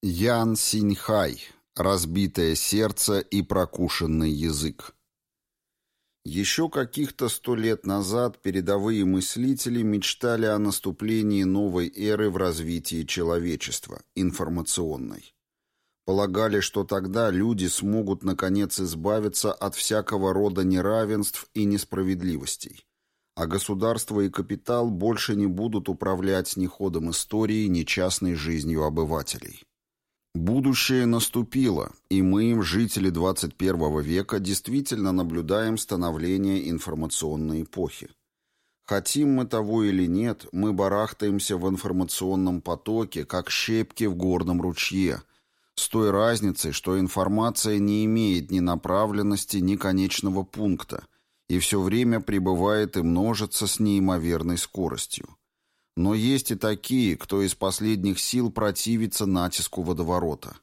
Ян Синьхай. Разбитое сердце и прокушенный язык. Еще каких-то сто лет назад передовые мыслители мечтали о наступлении новой эры в развитии человечества, информационной. Полагали, что тогда люди смогут наконец избавиться от всякого рода неравенств и несправедливостей, а государство и капитал больше не будут управлять ни ходом истории, ни частной жизнью обывателей. Будущее наступило, и мы, жители 21 века, действительно наблюдаем становление информационной эпохи. Хотим мы того или нет, мы барахтаемся в информационном потоке, как щепки в горном ручье, с той разницей, что информация не имеет ни направленности, ни конечного пункта, и все время пребывает и множится с неимоверной скоростью. Но есть и такие, кто из последних сил противится натиску водоворота.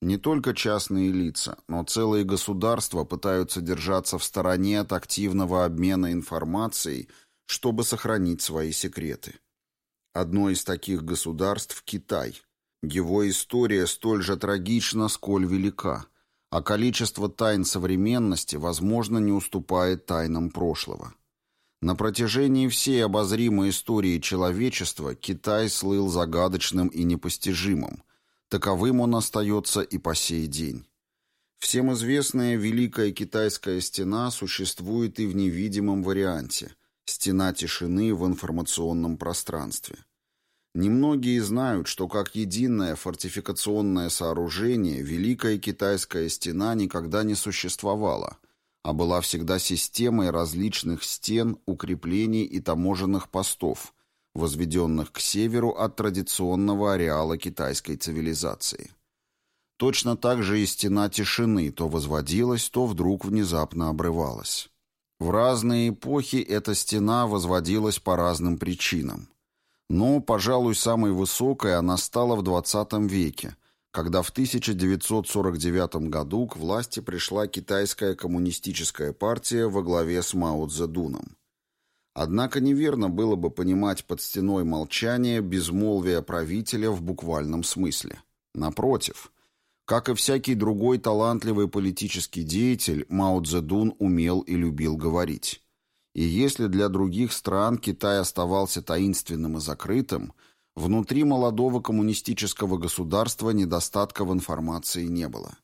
Не только частные лица, но целые государства пытаются держаться в стороне от активного обмена информацией, чтобы сохранить свои секреты. Одно из таких государств – Китай. Его история столь же трагична, сколь велика, а количество тайн современности, возможно, не уступает тайнам прошлого. На протяжении всей обозримой истории человечества Китай слыл загадочным и непостижимым. Таковым он остается и по сей день. Всем известная Великая Китайская стена существует и в невидимом варианте – стена тишины в информационном пространстве. Немногие знают, что как единое фортификационное сооружение Великая Китайская стена никогда не существовала – а была всегда системой различных стен, укреплений и таможенных постов, возведенных к северу от традиционного ареала китайской цивилизации. Точно так же и стена тишины то возводилась, то вдруг внезапно обрывалась. В разные эпохи эта стена возводилась по разным причинам. Но, пожалуй, самой высокой она стала в XX веке – когда в 1949 году к власти пришла китайская коммунистическая партия во главе с Мао Цзэдуном. Однако неверно было бы понимать под стеной молчания безмолвие правителя в буквальном смысле. Напротив, как и всякий другой талантливый политический деятель, Мао Цзэдун умел и любил говорить. И если для других стран Китай оставался таинственным и закрытым – Внутри молодого коммунистического государства недостатка в информации не было.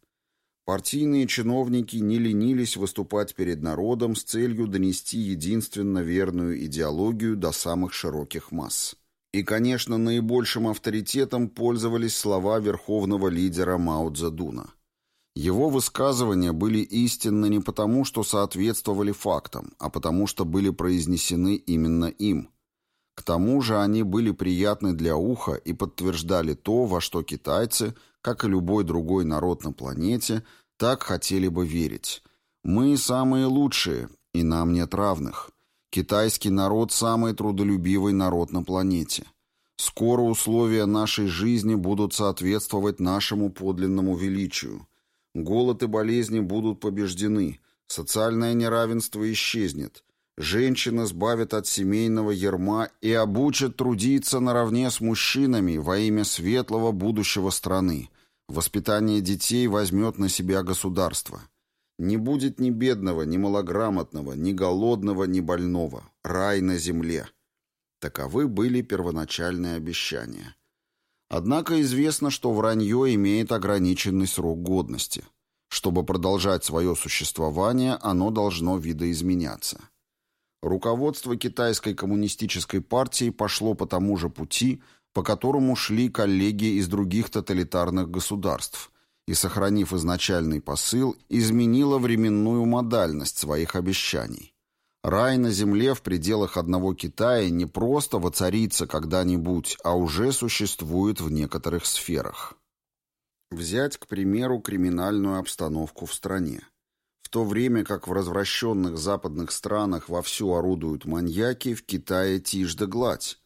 Партийные чиновники не ленились выступать перед народом с целью донести единственно верную идеологию до самых широких масс. И, конечно, наибольшим авторитетом пользовались слова верховного лидера Мао Цзэдуна. Его высказывания были истинны не потому, что соответствовали фактам, а потому, что были произнесены именно им – к тому же они были приятны для уха и подтверждали то, во что китайцы, как и любой другой народ на планете, так хотели бы верить. Мы самые лучшие, и нам нет равных. Китайский народ – самый трудолюбивый народ на планете. Скоро условия нашей жизни будут соответствовать нашему подлинному величию. Голод и болезни будут побеждены, социальное неравенство исчезнет – Женщин избавят от семейного ярма и обучат трудиться наравне с мужчинами во имя светлого будущего страны. Воспитание детей возьмет на себя государство. Не будет ни бедного, ни малограмотного, ни голодного, ни больного. Рай на земле. Таковы были первоначальные обещания. Однако известно, что вранье имеет ограниченный срок годности. Чтобы продолжать свое существование, оно должно видоизменяться. Руководство китайской коммунистической партии пошло по тому же пути, по которому шли коллеги из других тоталитарных государств, и, сохранив изначальный посыл, изменило временную модальность своих обещаний. Рай на земле в пределах одного Китая не просто воцарится когда-нибудь, а уже существует в некоторых сферах. Взять, к примеру, криминальную обстановку в стране. В то время как в развращенных западных странах вовсю орудуют маньяки, в Китае тишь да гладь.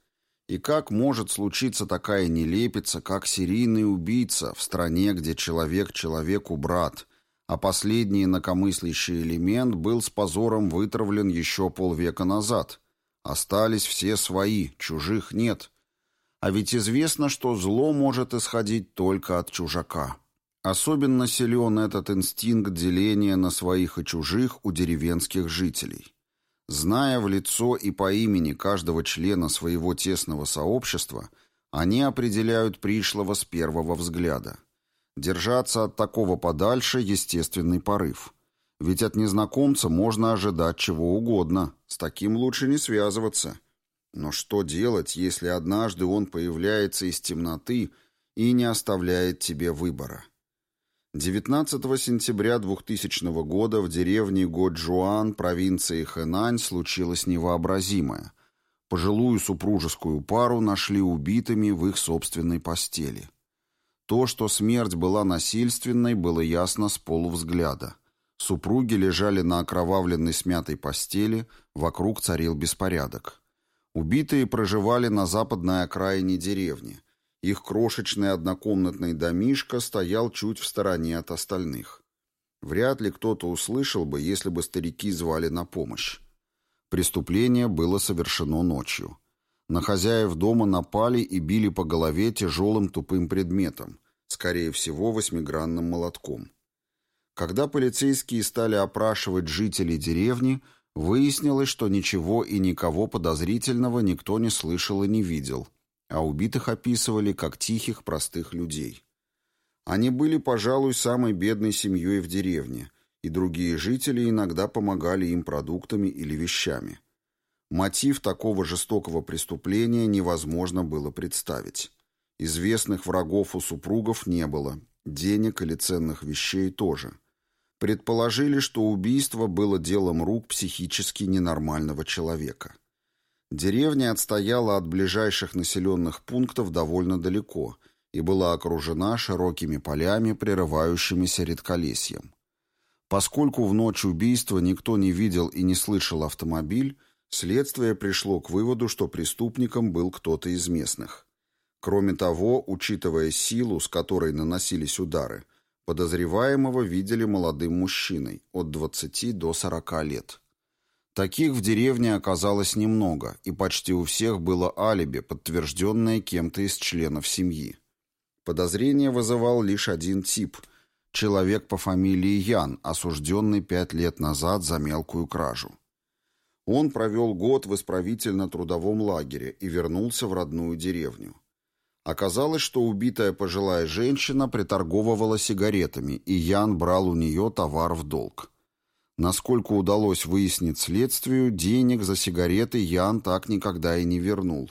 И как может случиться такая нелепица, как серийный убийца в стране, где человек человеку брат, а последний инакомыслящий элемент был с позором вытравлен еще полвека назад? Остались все свои, чужих нет. А ведь известно, что зло может исходить только от чужака. Особенно силен этот инстинкт деления на своих и чужих у деревенских жителей. Зная в лицо и по имени каждого члена своего тесного сообщества, они определяют пришлого с первого взгляда. Держаться от такого подальше – естественный порыв. Ведь от незнакомца можно ожидать чего угодно, с таким лучше не связываться. Но что делать, если однажды он появляется из темноты и не оставляет тебе выбора? 19 сентября 2000 года в деревне Годжуан, провинции Хэнань, случилось невообразимое. Пожилую супружескую пару нашли убитыми в их собственной постели. То, что смерть была насильственной, было ясно с полувзгляда. Супруги лежали на окровавленной смятой постели, вокруг царил беспорядок. Убитые проживали на западной окраине деревни – их крошечный однокомнатный домишко стоял чуть в стороне от остальных. Вряд ли кто-то услышал бы, если бы старики звали на помощь. Преступление было совершено ночью. На хозяев дома напали и били по голове тяжелым тупым предметом, скорее всего, восьмигранным молотком. Когда полицейские стали опрашивать жителей деревни, выяснилось, что ничего и никого подозрительного никто не слышал и не видел – а убитых описывали как тихих, простых людей. Они были, пожалуй, самой бедной семьей в деревне, и другие жители иногда помогали им продуктами или вещами. Мотив такого жестокого преступления невозможно было представить. Известных врагов у супругов не было, денег или ценных вещей тоже. Предположили, что убийство было делом рук психически ненормального человека. Деревня отстояла от ближайших населенных пунктов довольно далеко и была окружена широкими полями, прерывающимися редколесьем. Поскольку в ночь убийства никто не видел и не слышал автомобиль, следствие пришло к выводу, что преступником был кто-то из местных. Кроме того, учитывая силу, с которой наносились удары, подозреваемого видели молодым мужчиной от 20 до 40 лет. Таких в деревне оказалось немного, и почти у всех было алиби, подтвержденное кем-то из членов семьи. Подозрение вызывал лишь один тип – человек по фамилии Ян, осужденный пять лет назад за мелкую кражу. Он провел год в исправительно-трудовом лагере и вернулся в родную деревню. Оказалось, что убитая пожилая женщина приторговывала сигаретами, и Ян брал у нее товар в долг. Насколько удалось выяснить следствию, денег за сигареты Ян так никогда и не вернул,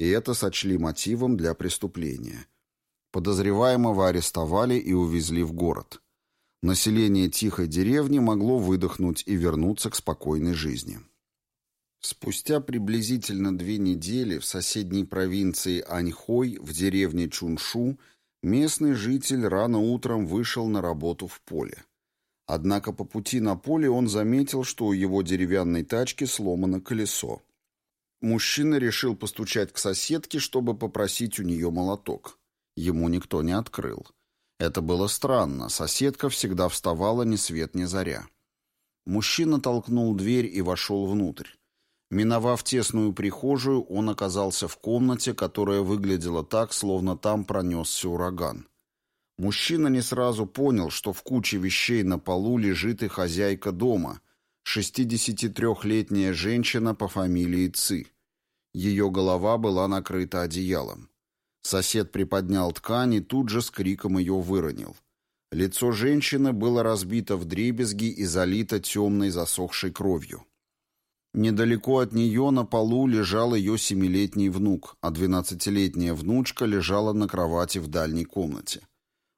и это сочли мотивом для преступления. Подозреваемого арестовали и увезли в город. Население тихой деревни могло выдохнуть и вернуться к спокойной жизни. Спустя приблизительно две недели в соседней провинции Аньхой в деревне Чуншу местный житель рано утром вышел на работу в поле. Однако по пути на поле он заметил, что у его деревянной тачки сломано колесо. Мужчина решил постучать к соседке, чтобы попросить у нее молоток. Ему никто не открыл. Это было странно, соседка всегда вставала ни свет ни заря. Мужчина толкнул дверь и вошел внутрь. Миновав тесную прихожую, он оказался в комнате, которая выглядела так, словно там пронесся ураган. Мужчина не сразу понял, что в куче вещей на полу лежит и хозяйка дома, 63-летняя женщина по фамилии Ци. Ее голова была накрыта одеялом. Сосед приподнял ткань и тут же с криком ее выронил. Лицо женщины было разбито в дребезги и залито темной засохшей кровью. Недалеко от нее на полу лежал ее семилетний внук, а двенадцатилетняя внучка лежала на кровати в дальней комнате.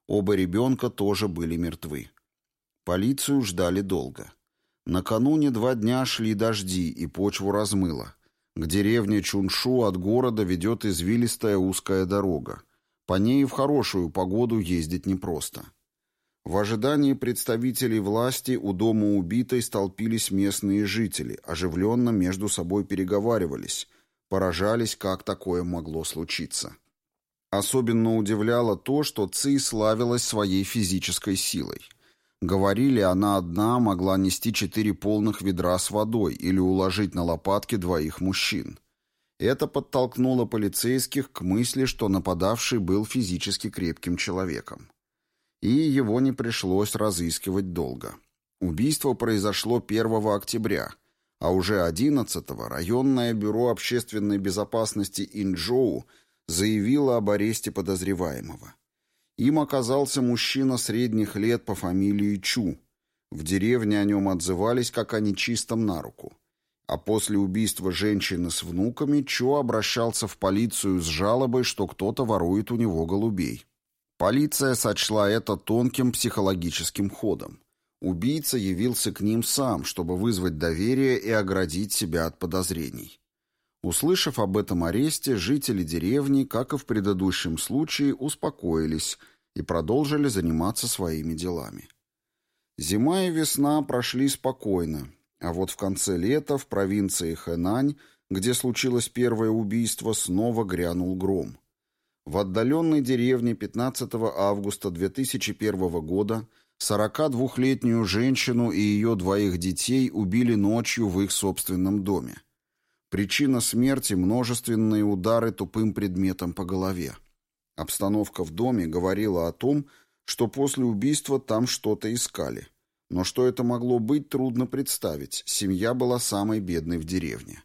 Оба ребенка тоже были мертвы. Полицию ждали долго. Накануне два дня шли дожди, и почву размыло. К деревне Чуншу от города ведет извилистая узкая дорога. По ней в хорошую погоду ездить непросто. В ожидании представителей власти у дома убитой столпились местные жители, оживленно между собой переговаривались, поражались, как такое могло случиться. Особенно удивляло то, что Ци славилась своей физической силой. Говорили, она одна могла нести четыре полных ведра с водой или уложить на лопатки двоих мужчин. Это подтолкнуло полицейских к мысли, что нападавший был физически крепким человеком. И его не пришлось разыскивать долго. Убийство произошло 1 октября, а уже 11 районное бюро общественной безопасности Инчжоу заявило об аресте подозреваемого. Им оказался мужчина средних лет по фамилии Чу. В деревне о нем отзывались как о нечистом на руку. А после убийства женщины с внуками Чо обращался в полицию с жалобой, что кто-то ворует у него голубей. Полиция сочла это тонким психологическим ходом. Убийца явился к ним сам, чтобы вызвать доверие и оградить себя от подозрений. Услышав об этом аресте, жители деревни, как и в предыдущем случае, успокоились и продолжили заниматься своими делами. Зима и весна прошли спокойно, а вот в конце лета в провинции Хэнань, где случилось первое убийство, снова грянул гром. В отдаленной деревне 15 августа 2001 года 42-летнюю женщину и ее двоих детей убили ночью в их собственном доме. Причина смерти – множественные удары тупым предметом по голове. Обстановка в доме говорила о том, что после убийства там что-то искали – но что это могло быть, трудно представить. Семья была самой бедной в деревне.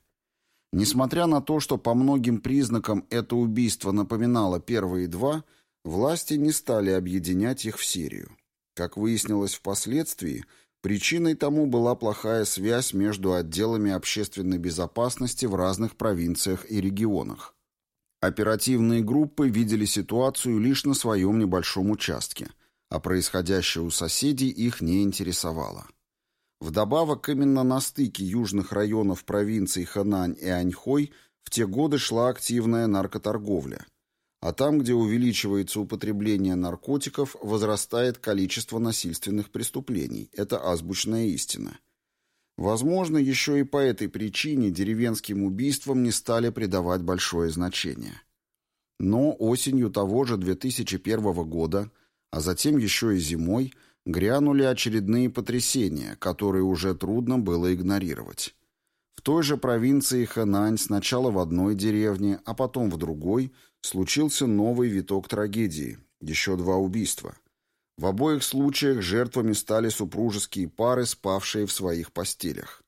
Несмотря на то, что по многим признакам это убийство напоминало первые два, власти не стали объединять их в серию. Как выяснилось впоследствии, причиной тому была плохая связь между отделами общественной безопасности в разных провинциях и регионах. Оперативные группы видели ситуацию лишь на своем небольшом участке – а происходящее у соседей их не интересовало. Вдобавок, именно на стыке южных районов провинций Ханань и Аньхой в те годы шла активная наркоторговля. А там, где увеличивается употребление наркотиков, возрастает количество насильственных преступлений. Это азбучная истина. Возможно, еще и по этой причине деревенским убийствам не стали придавать большое значение. Но осенью того же 2001 года а затем еще и зимой грянули очередные потрясения, которые уже трудно было игнорировать. В той же провинции Хэнань сначала в одной деревне, а потом в другой случился новый виток трагедии, еще два убийства. В обоих случаях жертвами стали супружеские пары, спавшие в своих постелях.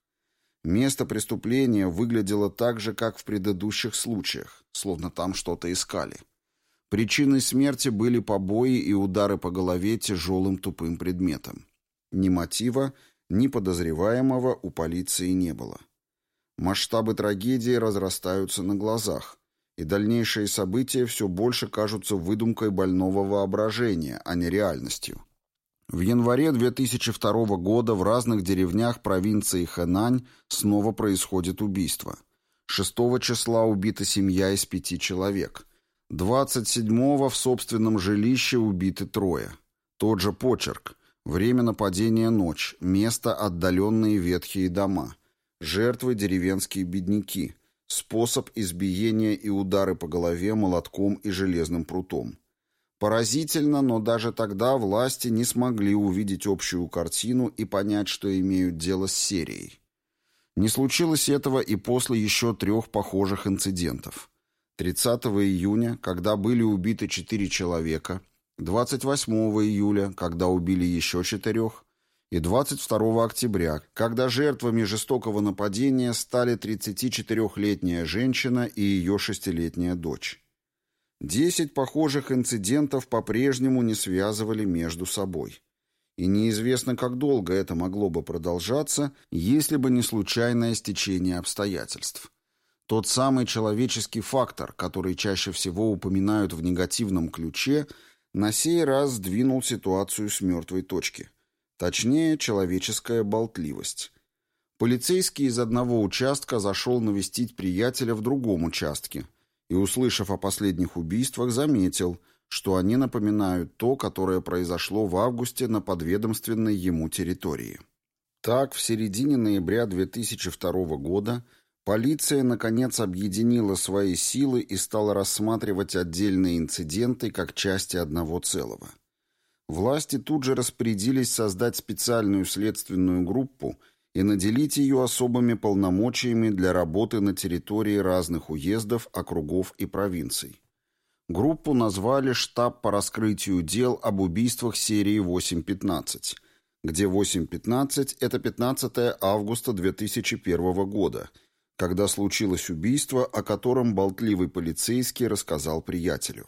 Место преступления выглядело так же, как в предыдущих случаях, словно там что-то искали. Причиной смерти были побои и удары по голове тяжелым тупым предметом. Ни мотива, ни подозреваемого у полиции не было. Масштабы трагедии разрастаются на глазах, и дальнейшие события все больше кажутся выдумкой больного воображения, а не реальностью. В январе 2002 года в разных деревнях провинции Хэнань снова происходит убийство. 6 числа убита семья из пяти человек – 27-го в собственном жилище убиты трое. Тот же почерк. Время нападения ночь. Место отдаленные ветхие дома. Жертвы деревенские бедняки. Способ избиения и удары по голове молотком и железным прутом. Поразительно, но даже тогда власти не смогли увидеть общую картину и понять, что имеют дело с серией. Не случилось этого и после еще трех похожих инцидентов. 30 июня, когда были убиты четыре человека, 28 июля, когда убили еще четырех, и 22 октября, когда жертвами жестокого нападения стали 34-летняя женщина и ее шестилетняя дочь. Десять похожих инцидентов по-прежнему не связывали между собой. И неизвестно, как долго это могло бы продолжаться, если бы не случайное стечение обстоятельств. Тот самый человеческий фактор, который чаще всего упоминают в негативном ключе, на сей раз сдвинул ситуацию с мертвой точки. Точнее, человеческая болтливость. Полицейский из одного участка зашел навестить приятеля в другом участке и, услышав о последних убийствах, заметил, что они напоминают то, которое произошло в августе на подведомственной ему территории. Так, в середине ноября 2002 года – Полиция, наконец, объединила свои силы и стала рассматривать отдельные инциденты как части одного целого. Власти тут же распорядились создать специальную следственную группу и наделить ее особыми полномочиями для работы на территории разных уездов, округов и провинций. Группу назвали «Штаб по раскрытию дел об убийствах серии 8.15», где 8.15 – это 15 августа 2001 года, когда случилось убийство, о котором болтливый полицейский рассказал приятелю.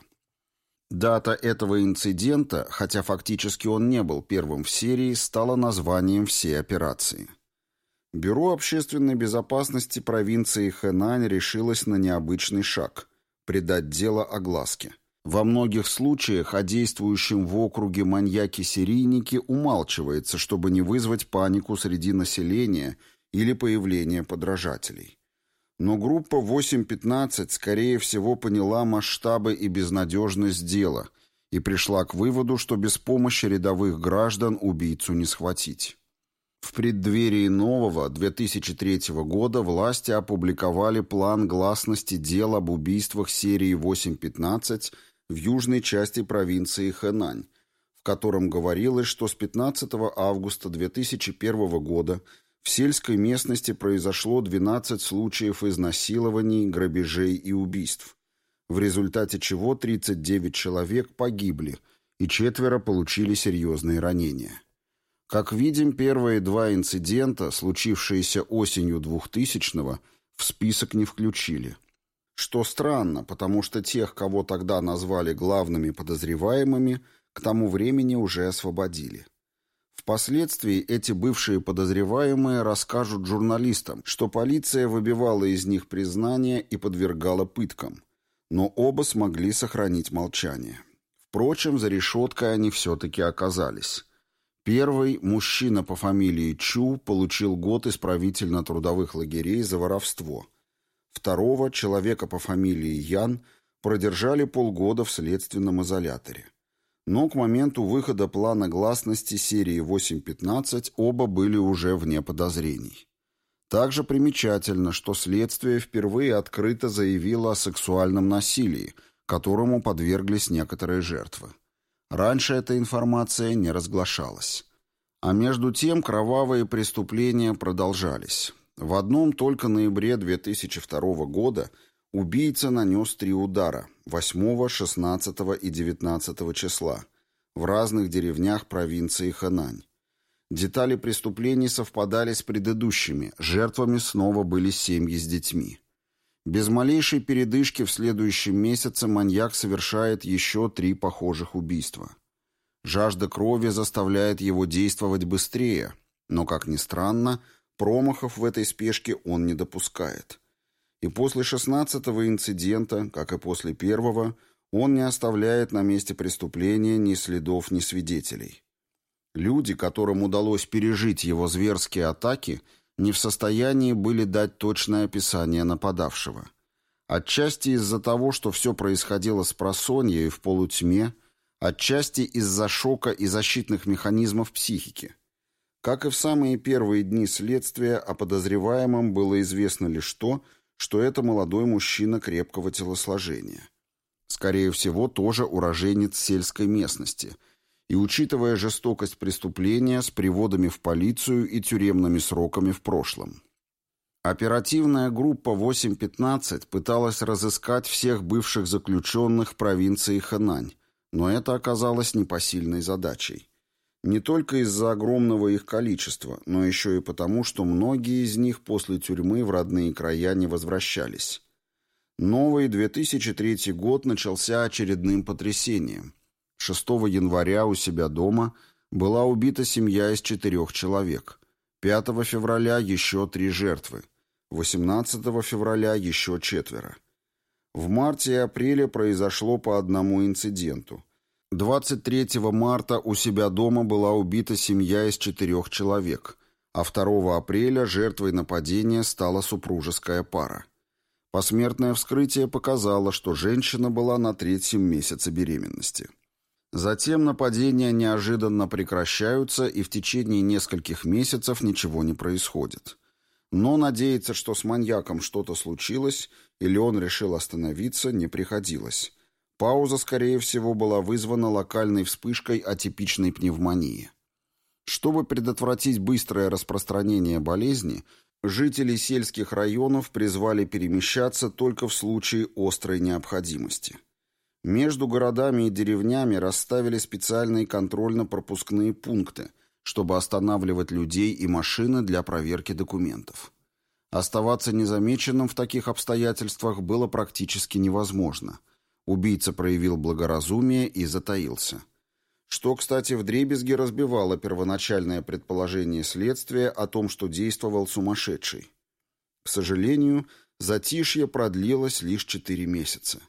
Дата этого инцидента, хотя фактически он не был первым в серии, стала названием всей операции. Бюро общественной безопасности провинции Хэнань решилось на необычный шаг – придать дело огласке. Во многих случаях о действующем в округе маньяке-серийники умалчивается, чтобы не вызвать панику среди населения или появление подражателей. Но группа 8.15, скорее всего, поняла масштабы и безнадежность дела и пришла к выводу, что без помощи рядовых граждан убийцу не схватить. В преддверии нового 2003 года власти опубликовали план гласности дел об убийствах серии 8.15 в южной части провинции Хэнань, в котором говорилось, что с 15 августа 2001 года в сельской местности произошло 12 случаев изнасилований, грабежей и убийств, в результате чего 39 человек погибли и четверо получили серьезные ранения. Как видим, первые два инцидента, случившиеся осенью 2000-го, в список не включили. Что странно, потому что тех, кого тогда назвали главными подозреваемыми, к тому времени уже освободили. Впоследствии эти бывшие подозреваемые расскажут журналистам, что полиция выбивала из них признания и подвергала пыткам, но оба смогли сохранить молчание. Впрочем, за решеткой они все-таки оказались. Первый, мужчина по фамилии Чу, получил год исправительно-трудовых лагерей за воровство. Второго, человека по фамилии Ян, продержали полгода в следственном изоляторе. Но к моменту выхода плана гласности серии 8.15 оба были уже вне подозрений. Также примечательно, что следствие впервые открыто заявило о сексуальном насилии, которому подверглись некоторые жертвы. Раньше эта информация не разглашалась. А между тем кровавые преступления продолжались. В одном только ноябре 2002 года – Убийца нанес три удара 8, 16 и 19 числа в разных деревнях провинции Хэнань. Детали преступлений совпадали с предыдущими, жертвами снова были семьи с детьми. Без малейшей передышки в следующем месяце маньяк совершает еще три похожих убийства. Жажда крови заставляет его действовать быстрее, но, как ни странно, промахов в этой спешке он не допускает – и после шестнадцатого инцидента, как и после первого, он не оставляет на месте преступления ни следов, ни свидетелей. Люди, которым удалось пережить его зверские атаки, не в состоянии были дать точное описание нападавшего. Отчасти из-за того, что все происходило с просонья и в полутьме, отчасти из-за шока и защитных механизмов психики. Как и в самые первые дни следствия, о подозреваемом было известно лишь то, что это молодой мужчина крепкого телосложения. Скорее всего, тоже уроженец сельской местности. И учитывая жестокость преступления с приводами в полицию и тюремными сроками в прошлом. Оперативная группа 815 пыталась разыскать всех бывших заключенных провинции Хэнань, но это оказалось непосильной задачей. Не только из-за огромного их количества, но еще и потому, что многие из них после тюрьмы в родные края не возвращались. Новый 2003 год начался очередным потрясением. 6 января у себя дома была убита семья из четырех человек. 5 февраля еще три жертвы. 18 февраля еще четверо. В марте и апреле произошло по одному инциденту – 23 марта у себя дома была убита семья из четырех человек, а 2 апреля жертвой нападения стала супружеская пара. Посмертное вскрытие показало, что женщина была на третьем месяце беременности. Затем нападения неожиданно прекращаются, и в течение нескольких месяцев ничего не происходит. Но надеяться, что с маньяком что-то случилось, или он решил остановиться, не приходилось. Пауза, скорее всего, была вызвана локальной вспышкой атипичной пневмонии. Чтобы предотвратить быстрое распространение болезни, жители сельских районов призвали перемещаться только в случае острой необходимости. Между городами и деревнями расставили специальные контрольно-пропускные пункты, чтобы останавливать людей и машины для проверки документов. Оставаться незамеченным в таких обстоятельствах было практически невозможно. Убийца проявил благоразумие и затаился. Что, кстати, вдребезги разбивало первоначальное предположение следствия о том, что действовал сумасшедший. К сожалению, затишье продлилось лишь четыре месяца.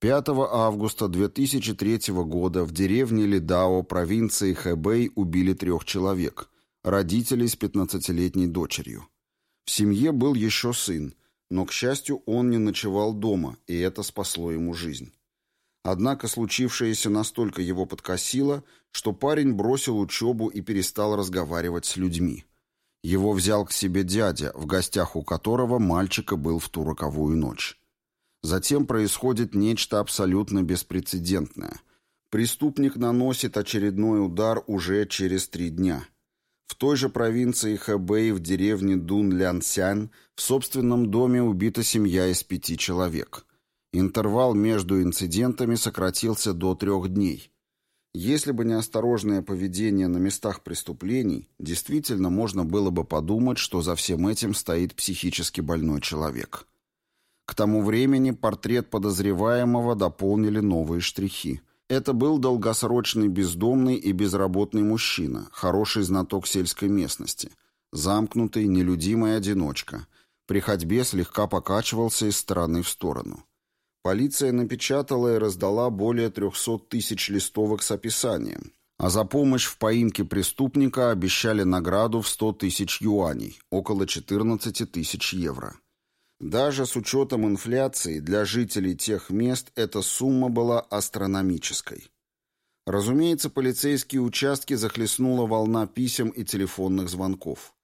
5 августа 2003 года в деревне Лидао провинции Хэбэй убили трех человек, родителей с 15-летней дочерью. В семье был еще сын, но, к счастью, он не ночевал дома, и это спасло ему жизнь. Однако случившееся настолько его подкосило, что парень бросил учебу и перестал разговаривать с людьми. Его взял к себе дядя, в гостях у которого мальчика был в ту роковую ночь. Затем происходит нечто абсолютно беспрецедентное. Преступник наносит очередной удар уже через три дня. В той же провинции Хэбэй в деревне Дун-Лянсянь в собственном доме убита семья из пяти человек. Интервал между инцидентами сократился до трех дней. Если бы не осторожное поведение на местах преступлений, действительно можно было бы подумать, что за всем этим стоит психически больной человек. К тому времени портрет подозреваемого дополнили новые штрихи. Это был долгосрочный бездомный и безработный мужчина, хороший знаток сельской местности, замкнутый, нелюдимый одиночка. При ходьбе слегка покачивался из стороны в сторону. Полиция напечатала и раздала более 300 тысяч листовок с описанием, а за помощь в поимке преступника обещали награду в 100 тысяч юаней, около 14 тысяч евро. Даже с учетом инфляции для жителей тех мест эта сумма была астрономической. Разумеется, полицейские участки захлестнула волна писем и телефонных звонков.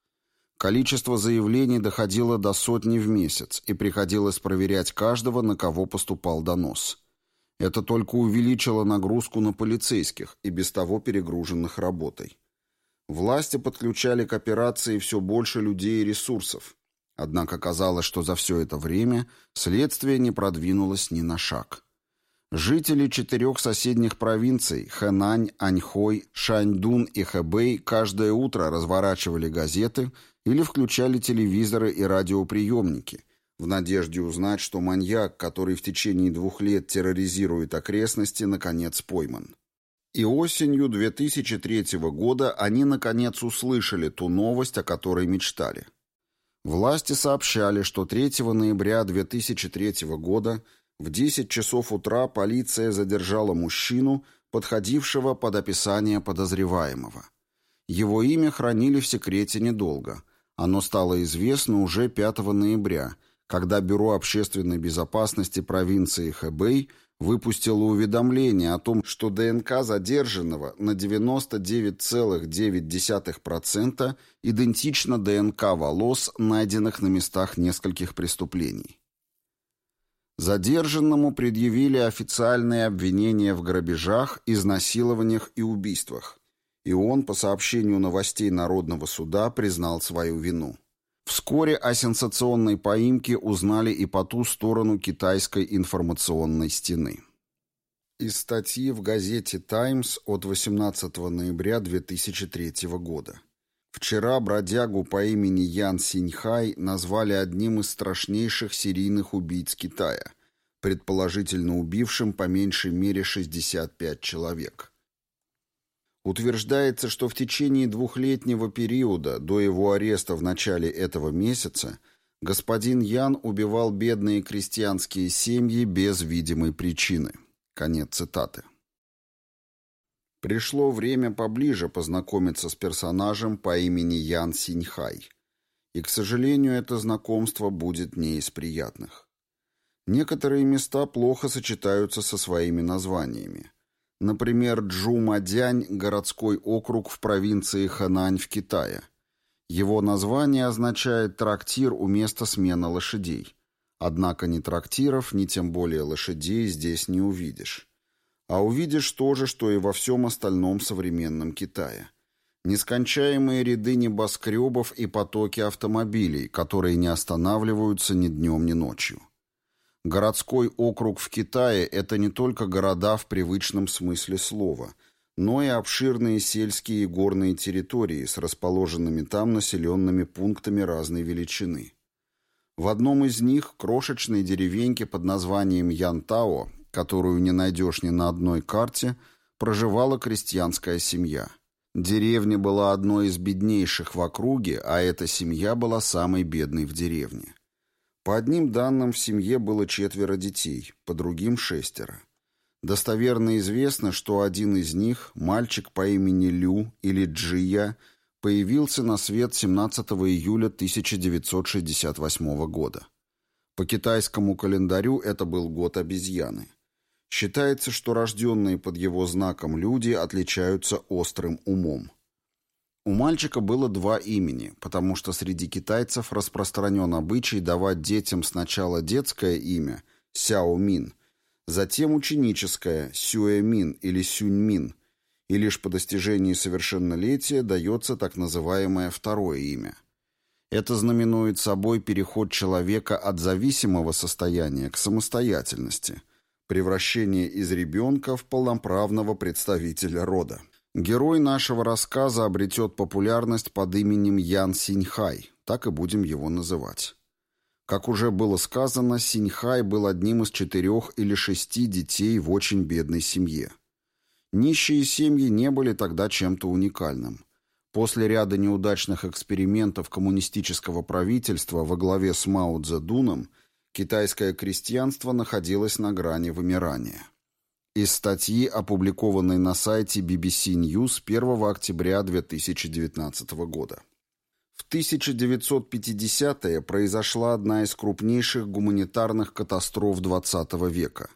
Количество заявлений доходило до сотни в месяц, и приходилось проверять каждого, на кого поступал донос. Это только увеличило нагрузку на полицейских, и без того перегруженных работой. Власти подключали к операции все больше людей и ресурсов. Однако казалось, что за все это время следствие не продвинулось ни на шаг. Жители четырех соседних провинций Хэнань, Аньхой, Шаньдун и Хэбэй каждое утро разворачивали газеты или включали телевизоры и радиоприемники в надежде узнать, что маньяк, который в течение двух лет терроризирует окрестности, наконец пойман. И осенью 2003 года они наконец услышали ту новость, о которой мечтали. Власти сообщали, что 3 ноября 2003 года в 10 часов утра полиция задержала мужчину, подходившего под описание подозреваемого. Его имя хранили в секрете недолго. Оно стало известно уже 5 ноября, когда Бюро общественной безопасности провинции Хэбэй выпустило уведомление о том, что ДНК задержанного на 99,9% идентично ДНК волос, найденных на местах нескольких преступлений. Задержанному предъявили официальные обвинения в грабежах, изнасилованиях и убийствах, и он, по сообщению новостей Народного суда, признал свою вину. Вскоре о сенсационной поимке узнали и по ту сторону китайской информационной стены. Из статьи в газете «Таймс» от 18 ноября 2003 года. Вчера бродягу по имени Ян Синьхай назвали одним из страшнейших серийных убийц Китая, предположительно убившим по меньшей мере 65 человек. Утверждается, что в течение двухлетнего периода до его ареста в начале этого месяца господин Ян убивал бедные крестьянские семьи без видимой причины. Конец цитаты. Пришло время поближе познакомиться с персонажем по имени Ян Синьхай. И, к сожалению, это знакомство будет не из приятных. Некоторые места плохо сочетаются со своими названиями. Например, Джумадянь – городской округ в провинции Ханань в Китае. Его название означает «трактир у места смены лошадей». Однако ни трактиров, ни тем более лошадей здесь не увидишь. А увидишь то же, что и во всем остальном современном Китае. Нескончаемые ряды небоскребов и потоки автомобилей, которые не останавливаются ни днем, ни ночью. Городской округ в Китае – это не только города в привычном смысле слова, но и обширные сельские и горные территории с расположенными там населенными пунктами разной величины. В одном из них, крошечной деревеньке под названием Янтао, которую не найдешь ни на одной карте, проживала крестьянская семья. Деревня была одной из беднейших в округе, а эта семья была самой бедной в деревне. По одним данным, в семье было четверо детей, по другим – шестеро. Достоверно известно, что один из них, мальчик по имени Лю или Джия, появился на свет 17 июля 1968 года. По китайскому календарю это был год обезьяны. Считается, что рожденные под его знаком люди отличаются острым умом. У мальчика было два имени, потому что среди китайцев распространен обычай давать детям сначала детское имя Сяо Мин, затем ученическое Сюэ Мин или Сюнь Мин, и лишь по достижении совершеннолетия дается так называемое второе имя. Это знаменует собой переход человека от зависимого состояния к самостоятельности, превращение из ребенка в полноправного представителя рода. Герой нашего рассказа обретет популярность под именем Ян Синьхай, так и будем его называть. Как уже было сказано, Синьхай был одним из четырех или шести детей в очень бедной семье. Нищие семьи не были тогда чем-то уникальным. После ряда неудачных экспериментов коммунистического правительства во главе с Мао Цзэдуном китайское крестьянство находилось на грани вымирания. Из статьи, опубликованной на сайте BBC News 1 октября 2019 года. В 1950-е произошла одна из крупнейших гуманитарных катастроф XX века.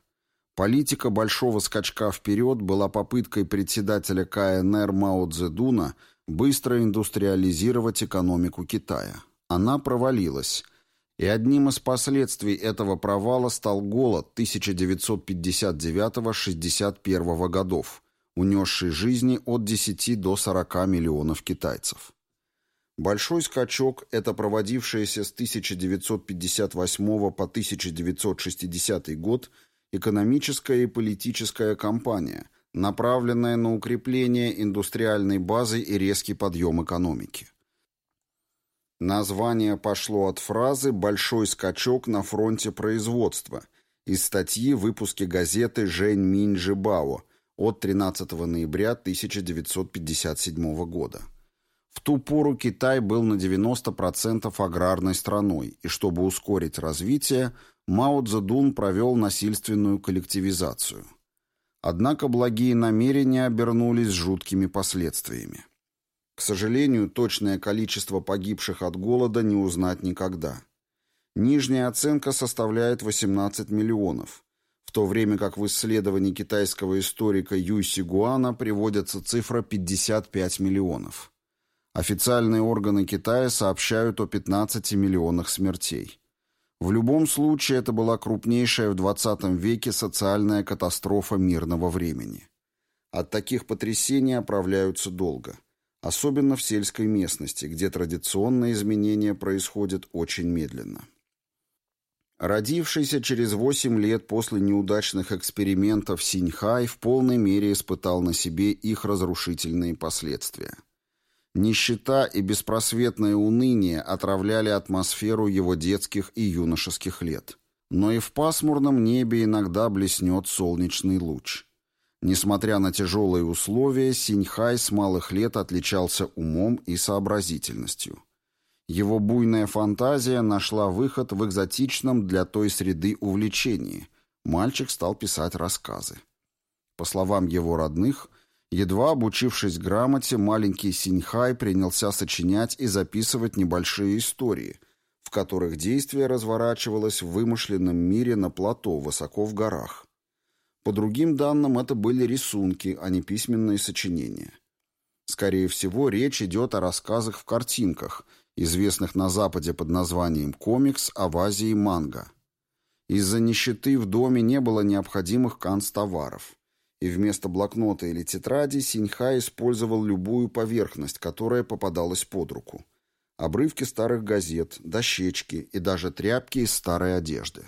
Политика большого скачка вперед была попыткой председателя КНР Мао Цзэдуна быстро индустриализировать экономику Китая. Она провалилась – и одним из последствий этого провала стал голод 1959-61 годов, унесший жизни от 10 до 40 миллионов китайцев. Большой скачок – это проводившаяся с 1958 по 1960 год экономическая и политическая кампания, направленная на укрепление индустриальной базы и резкий подъем экономики. Название пошло от фразы «большой скачок на фронте производства» из статьи в выпуске газеты «Жень Минь Жибао» от 13 ноября 1957 года. В ту пору Китай был на 90% аграрной страной, и чтобы ускорить развитие, Мао Цзэдун провел насильственную коллективизацию. Однако благие намерения обернулись жуткими последствиями. К сожалению, точное количество погибших от голода не узнать никогда. Нижняя оценка составляет 18 миллионов, в то время как в исследовании китайского историка Юй Сигуана приводится цифра 55 миллионов. Официальные органы Китая сообщают о 15 миллионах смертей. В любом случае, это была крупнейшая в 20 веке социальная катастрофа мирного времени. От таких потрясений оправляются долго – особенно в сельской местности, где традиционные изменения происходят очень медленно. Родившийся через 8 лет после неудачных экспериментов Синьхай в полной мере испытал на себе их разрушительные последствия. Нищета и беспросветное уныние отравляли атмосферу его детских и юношеских лет. Но и в пасмурном небе иногда блеснет солнечный луч. Несмотря на тяжелые условия, Синьхай с малых лет отличался умом и сообразительностью. Его буйная фантазия нашла выход в экзотичном для той среды увлечении. Мальчик стал писать рассказы. По словам его родных, едва обучившись грамоте, маленький Синьхай принялся сочинять и записывать небольшие истории, в которых действие разворачивалось в вымышленном мире на плато высоко в горах. По другим данным, это были рисунки, а не письменные сочинения. Скорее всего, речь идет о рассказах в картинках, известных на Западе под названием комикс, а в Азии манга. Из-за нищеты в доме не было необходимых канцтоваров. и вместо блокнота или тетради Синьхай использовал любую поверхность, которая попадалась под руку. Обрывки старых газет, дощечки и даже тряпки из старой одежды.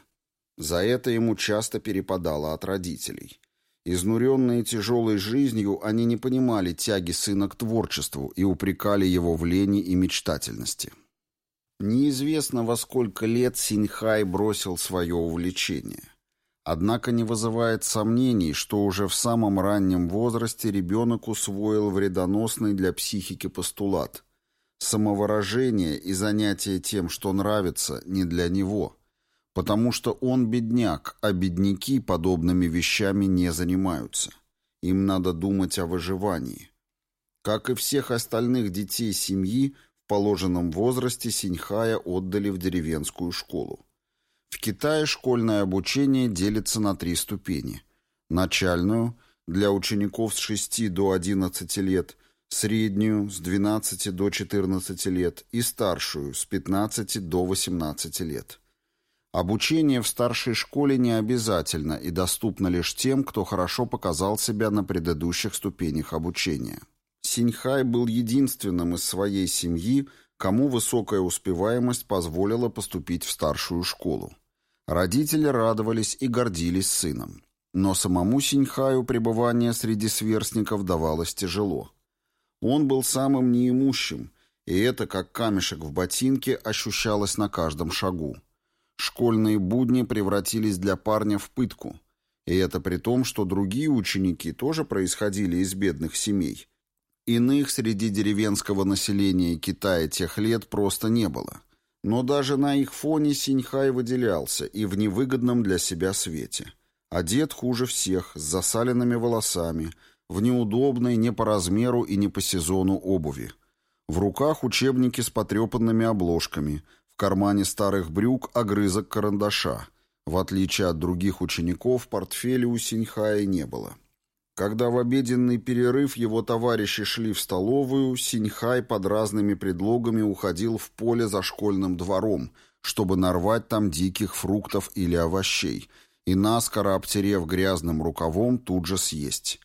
За это ему часто перепадало от родителей. Изнуренные тяжелой жизнью, они не понимали тяги сына к творчеству и упрекали его в лени и мечтательности. Неизвестно, во сколько лет Синьхай бросил свое увлечение. Однако не вызывает сомнений, что уже в самом раннем возрасте ребенок усвоил вредоносный для психики постулат. Самовыражение и занятие тем, что нравится, не для него, потому что он бедняк, а бедняки подобными вещами не занимаются. Им надо думать о выживании. Как и всех остальных детей семьи, положенном возрасте Синьхая отдали в деревенскую школу. В Китае школьное обучение делится на три ступени. Начальную – для учеников с 6 до 11 лет, среднюю – с 12 до 14 лет и старшую – с 15 до 18 лет. Обучение в старшей школе не обязательно и доступно лишь тем, кто хорошо показал себя на предыдущих ступенях обучения. Синьхай был единственным из своей семьи, кому высокая успеваемость позволила поступить в старшую школу. Родители радовались и гордились сыном. Но самому Синьхаю пребывание среди сверстников давалось тяжело. Он был самым неимущим, и это, как камешек в ботинке, ощущалось на каждом шагу. Школьные будни превратились для парня в пытку. И это при том, что другие ученики тоже происходили из бедных семей – Иных среди деревенского населения Китая тех лет просто не было. Но даже на их фоне Синьхай выделялся и в невыгодном для себя свете. Одет хуже всех, с засаленными волосами, в неудобной не по размеру и не по сезону обуви. В руках учебники с потрепанными обложками, кармане старых брюк огрызок карандаша. В отличие от других учеников, портфеля у Синьхая не было. Когда в обеденный перерыв его товарищи шли в столовую, Синьхай под разными предлогами уходил в поле за школьным двором, чтобы нарвать там диких фруктов или овощей, и наскоро обтерев грязным рукавом, тут же съесть.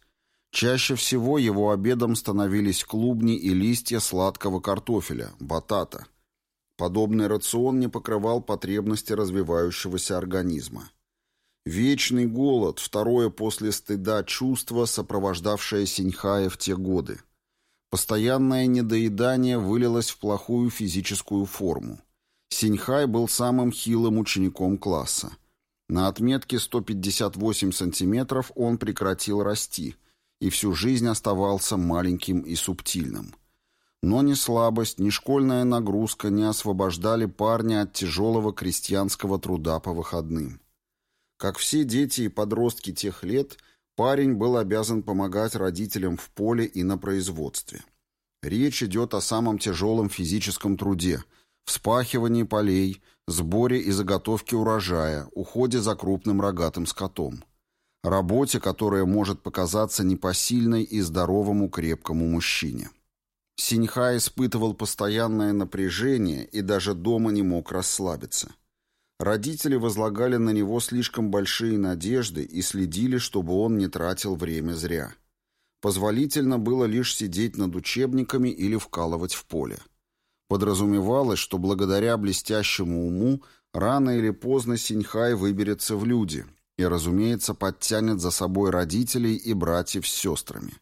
Чаще всего его обедом становились клубни и листья сладкого картофеля, батата. Подобный рацион не покрывал потребности развивающегося организма. Вечный голод, второе после стыда чувство, сопровождавшее Синьхая в те годы. Постоянное недоедание вылилось в плохую физическую форму. Синьхай был самым хилым учеником класса. На отметке 158 сантиметров он прекратил расти и всю жизнь оставался маленьким и субтильным. Но ни слабость, ни школьная нагрузка не освобождали парня от тяжелого крестьянского труда по выходным. Как все дети и подростки тех лет, парень был обязан помогать родителям в поле и на производстве. Речь идет о самом тяжелом физическом труде – вспахивании полей, сборе и заготовке урожая, уходе за крупным рогатым скотом. Работе, которая может показаться непосильной и здоровому крепкому мужчине. Синьха испытывал постоянное напряжение и даже дома не мог расслабиться – Родители возлагали на него слишком большие надежды и следили, чтобы он не тратил время зря. Позволительно было лишь сидеть над учебниками или вкалывать в поле. Подразумевалось, что благодаря блестящему уму рано или поздно Синьхай выберется в люди и, разумеется, подтянет за собой родителей и братьев с сестрами.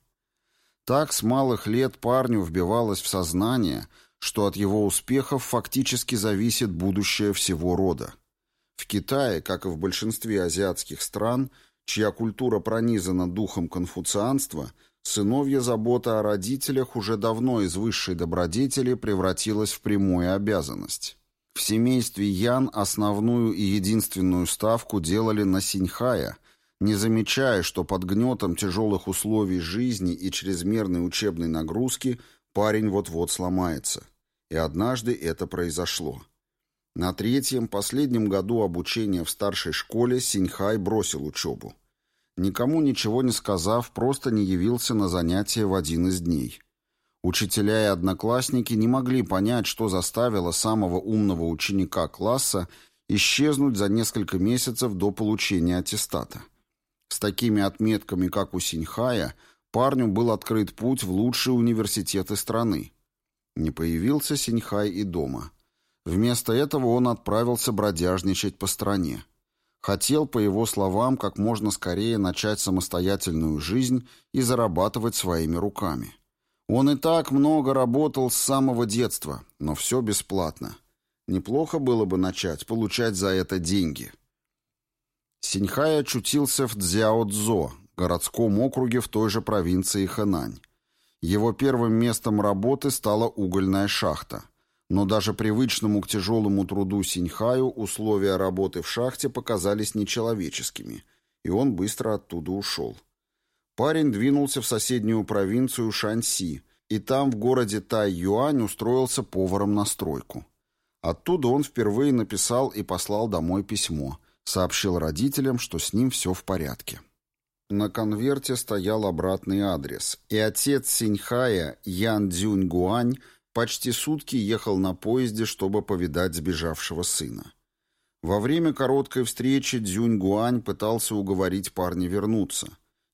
Так с малых лет парню вбивалось в сознание, что от его успехов фактически зависит будущее всего рода. В Китае, как и в большинстве азиатских стран, чья культура пронизана духом конфуцианства, сыновья забота о родителях уже давно из высшей добродетели превратилась в прямую обязанность. В семействе Ян основную и единственную ставку делали на Синьхая, не замечая, что под гнетом тяжелых условий жизни и чрезмерной учебной нагрузки парень вот-вот сломается. И однажды это произошло. На третьем, последнем году обучения в старшей школе Синьхай бросил учебу. Никому ничего не сказав, просто не явился на занятия в один из дней. Учителя и одноклассники не могли понять, что заставило самого умного ученика класса исчезнуть за несколько месяцев до получения аттестата. С такими отметками, как у Синьхая, парню был открыт путь в лучшие университеты страны. Не появился Синьхай и дома. Вместо этого он отправился бродяжничать по стране. Хотел, по его словам, как можно скорее начать самостоятельную жизнь и зарабатывать своими руками. Он и так много работал с самого детства, но все бесплатно. Неплохо было бы начать получать за это деньги. Синьхай очутился в Цзяо-Цзо, городском округе в той же провинции Хэнань. Его первым местом работы стала угольная шахта. Но даже привычному к тяжелому труду Синьхаю условия работы в шахте показались нечеловеческими, и он быстро оттуда ушел. Парень двинулся в соседнюю провинцию Шаньси, и там в городе Тай-Юань устроился поваром на стройку. Оттуда он впервые написал и послал домой письмо, сообщил родителям, что с ним все в порядке. На конверте стоял обратный адрес, и отец Синьхая, Ян Цзюнь Гуань, почти сутки ехал на поезде, чтобы повидать сбежавшего сына. Во время короткой встречи Цзюнь Гуань пытался уговорить парня вернуться.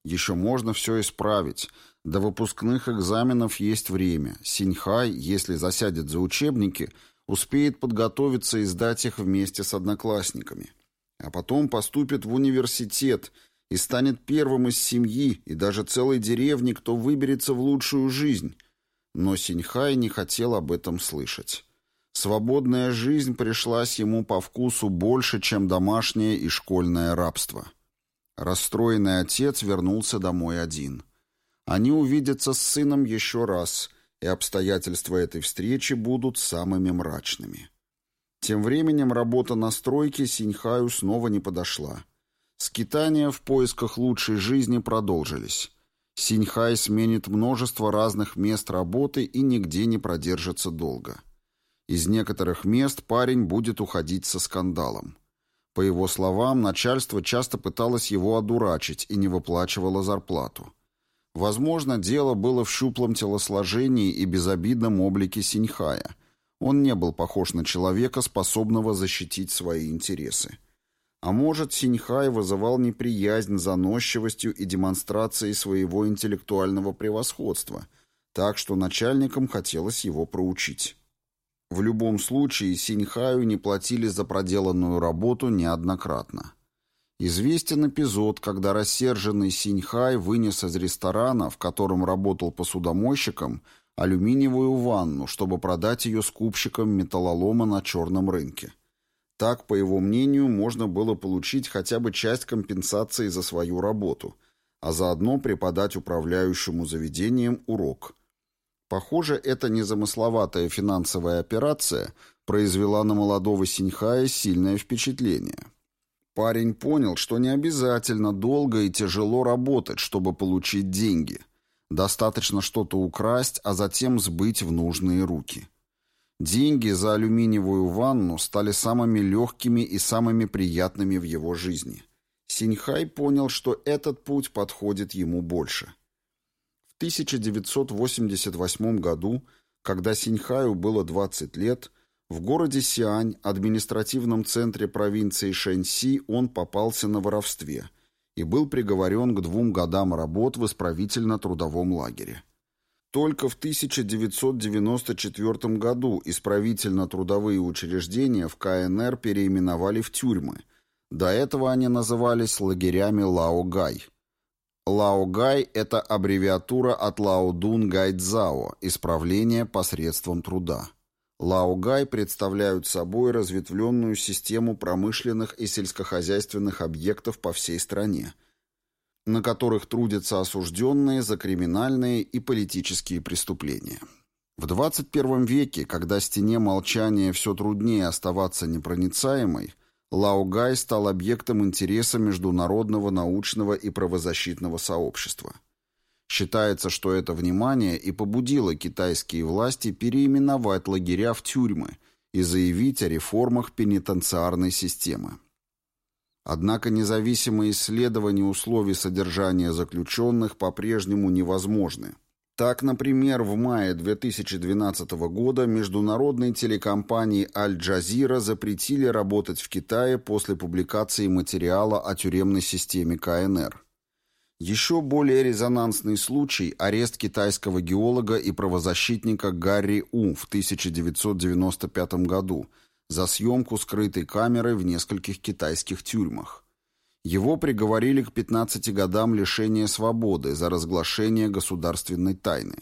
Еще можно все исправить. До выпускных экзаменов есть время. Синьхай, если засядет за учебники, успеет подготовиться и сдать их вместе с одноклассниками. А потом поступит в университет – и станет первым из семьи и даже целой деревни, кто выберется в лучшую жизнь. Но Синьхай не хотел об этом слышать. Свободная жизнь пришлась ему по вкусу больше, чем домашнее и школьное рабство. Расстроенный отец вернулся домой один. Они увидятся с сыном еще раз, и обстоятельства этой встречи будут самыми мрачными. Тем временем работа на стройке Синьхаю снова не подошла. Скитания в поисках лучшей жизни продолжились. Синьхай сменит множество разных мест работы и нигде не продержится долго. Из некоторых мест парень будет уходить со скандалом. По его словам, начальство часто пыталось его одурачить и не выплачивало зарплату. Возможно, дело было в щуплом телосложении и безобидном облике Синьхая. Он не был похож на человека, способного защитить свои интересы. А может, Синьхай вызывал неприязнь заносчивостью и демонстрацией своего интеллектуального превосходства, так что начальникам хотелось его проучить. В любом случае, Синьхаю не платили за проделанную работу неоднократно. Известен эпизод, когда рассерженный Синьхай вынес из ресторана, в котором работал посудомойщиком, алюминиевую ванну, чтобы продать ее скупщикам металлолома на черном рынке. Так, по его мнению, можно было получить хотя бы часть компенсации за свою работу, а заодно преподать управляющему заведением урок. Похоже, эта незамысловатая финансовая операция произвела на молодого Синьхая сильное впечатление. Парень понял, что не обязательно долго и тяжело работать, чтобы получить деньги. Достаточно что-то украсть, а затем сбыть в нужные руки. Деньги за алюминиевую ванну стали самыми легкими и самыми приятными в его жизни. Синьхай понял, что этот путь подходит ему больше. В 1988 году, когда Синьхаю было 20 лет, в городе Сиань, административном центре провинции Шэньси, он попался на воровстве и был приговорен к двум годам работ в исправительно-трудовом лагере. Только в 1994 году исправительно-трудовые учреждения в КНР переименовали в тюрьмы. До этого они назывались лагерями Лаогай. Лаогай – это аббревиатура от Лаодун Гайдзао – исправление посредством труда. Лаогай представляют собой разветвленную систему промышленных и сельскохозяйственных объектов по всей стране – на которых трудятся осужденные за криминальные и политические преступления. В 21 веке, когда стене молчания все труднее оставаться непроницаемой, Лаогай стал объектом интереса международного научного и правозащитного сообщества. Считается, что это внимание и побудило китайские власти переименовать лагеря в тюрьмы и заявить о реформах пенитенциарной системы. Однако независимые исследования условий содержания заключенных по-прежнему невозможны. Так, например, в мае 2012 года международной телекомпании «Аль-Джазира» запретили работать в Китае после публикации материала о тюремной системе КНР. Еще более резонансный случай – арест китайского геолога и правозащитника Гарри У в 1995 году за съемку скрытой камерой в нескольких китайских тюрьмах. Его приговорили к 15 годам лишения свободы за разглашение государственной тайны.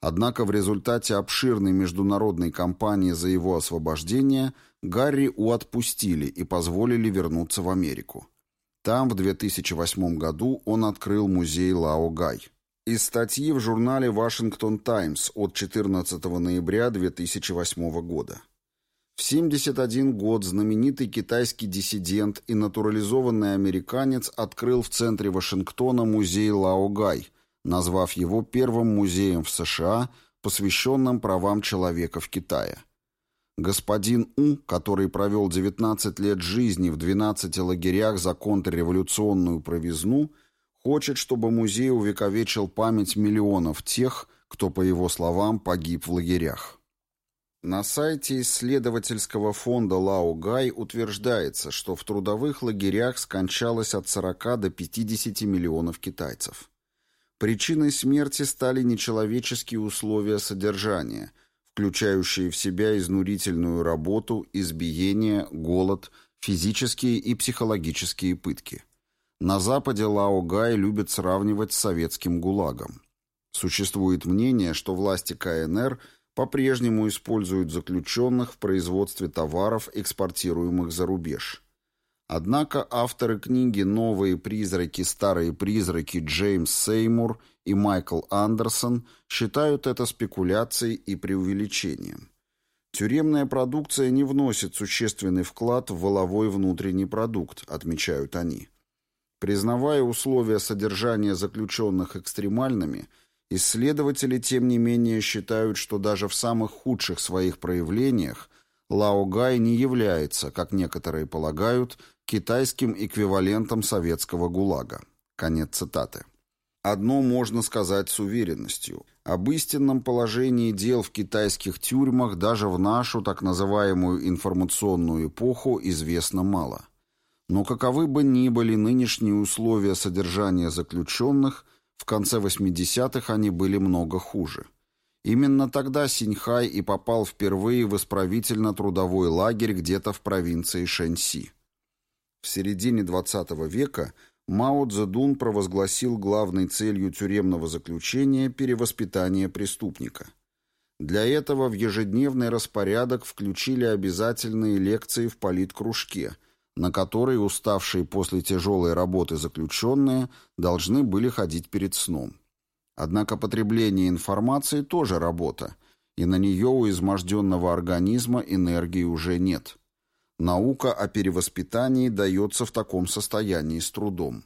Однако в результате обширной международной кампании за его освобождение Гарри У отпустили и позволили вернуться в Америку. Там в 2008 году он открыл музей Лао Гай. Из статьи в журнале «Вашингтон Таймс» от 14 ноября 2008 года. В 71 год знаменитый китайский диссидент и натурализованный американец открыл в центре Вашингтона музей Лао Гай, назвав его первым музеем в США, посвященным правам человека в Китае. Господин У, который провел 19 лет жизни в 12 лагерях за контрреволюционную провизну, хочет, чтобы музей увековечил память миллионов тех, кто, по его словам, погиб в лагерях. На сайте исследовательского фонда Лао Гай утверждается, что в трудовых лагерях скончалось от 40 до 50 миллионов китайцев. Причиной смерти стали нечеловеческие условия содержания – включающие в себя изнурительную работу, избиение, голод, физические и психологические пытки. На Западе Лао Гай любят сравнивать с советским ГУЛАГом. Существует мнение, что власти КНР по-прежнему используют заключенных в производстве товаров, экспортируемых за рубеж. Однако авторы книги «Новые призраки, старые призраки» Джеймс Сеймур и Майкл Андерсон считают это спекуляцией и преувеличением. Тюремная продукция не вносит существенный вклад в воловой внутренний продукт, отмечают они. Признавая условия содержания заключенных экстремальными, исследователи, тем не менее, считают, что даже в самых худших своих проявлениях Лаогай не является, как некоторые полагают, китайским эквивалентом советского ГУЛАГа. Конец цитаты. Одно можно сказать с уверенностью. Об истинном положении дел в китайских тюрьмах даже в нашу так называемую информационную эпоху известно мало. Но каковы бы ни были нынешние условия содержания заключенных, в конце 80-х они были много хуже. Именно тогда Синьхай и попал впервые в исправительно-трудовой лагерь где-то в провинции Шэньси. В середине XX века Мао Цзэдун провозгласил главной целью тюремного заключения перевоспитание преступника. Для этого в ежедневный распорядок включили обязательные лекции в политкружке, на которые уставшие после тяжелой работы заключенные должны были ходить перед сном. Однако потребление информации тоже работа, и на нее у изможденного организма энергии уже нет – Наука о перевоспитании дается в таком состоянии с трудом.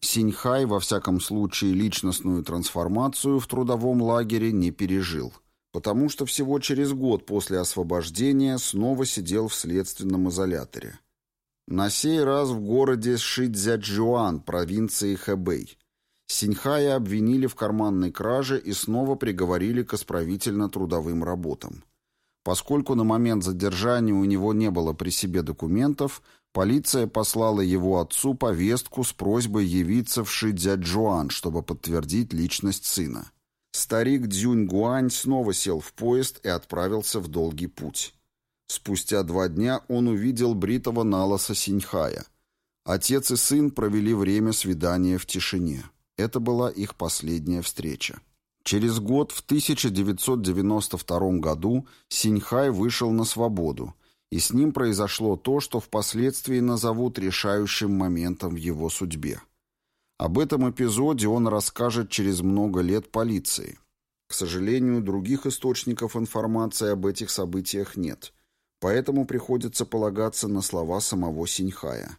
Синьхай, во всяком случае, личностную трансформацию в трудовом лагере не пережил, потому что всего через год после освобождения снова сидел в следственном изоляторе. На сей раз в городе Шидзяджуан, провинции Хэбэй. Синьхая обвинили в карманной краже и снова приговорили к исправительно-трудовым работам. Поскольку на момент задержания у него не было при себе документов, полиция послала его отцу повестку с просьбой явиться в Шидзяджуан, чтобы подтвердить личность сына. Старик Дзюнь Гуань снова сел в поезд и отправился в долгий путь. Спустя два дня он увидел бритого налоса Синьхая. Отец и сын провели время свидания в тишине. Это была их последняя встреча. Через год, в 1992 году, Синьхай вышел на свободу, и с ним произошло то, что впоследствии назовут решающим моментом в его судьбе. Об этом эпизоде он расскажет через много лет полиции. К сожалению, других источников информации об этих событиях нет, поэтому приходится полагаться на слова самого Синьхая.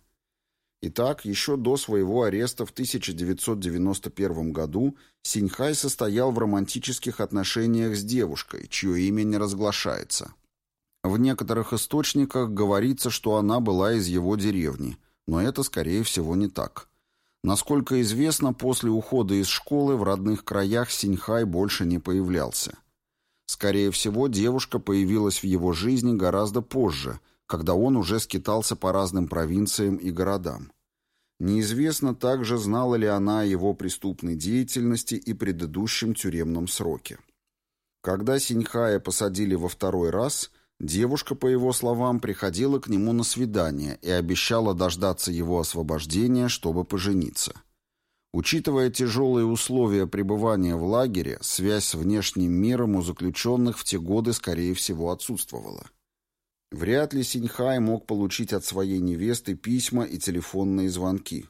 Итак, еще до своего ареста в 1991 году Синьхай состоял в романтических отношениях с девушкой, чье имя не разглашается. В некоторых источниках говорится, что она была из его деревни, но это, скорее всего, не так. Насколько известно, после ухода из школы в родных краях Синьхай больше не появлялся. Скорее всего, девушка появилась в его жизни гораздо позже – когда он уже скитался по разным провинциям и городам. Неизвестно также, знала ли она о его преступной деятельности и предыдущем тюремном сроке. Когда Синьхая посадили во второй раз, девушка, по его словам, приходила к нему на свидание и обещала дождаться его освобождения, чтобы пожениться. Учитывая тяжелые условия пребывания в лагере, связь с внешним миром у заключенных в те годы, скорее всего, отсутствовала. Вряд ли Синьхай мог получить от своей невесты письма и телефонные звонки.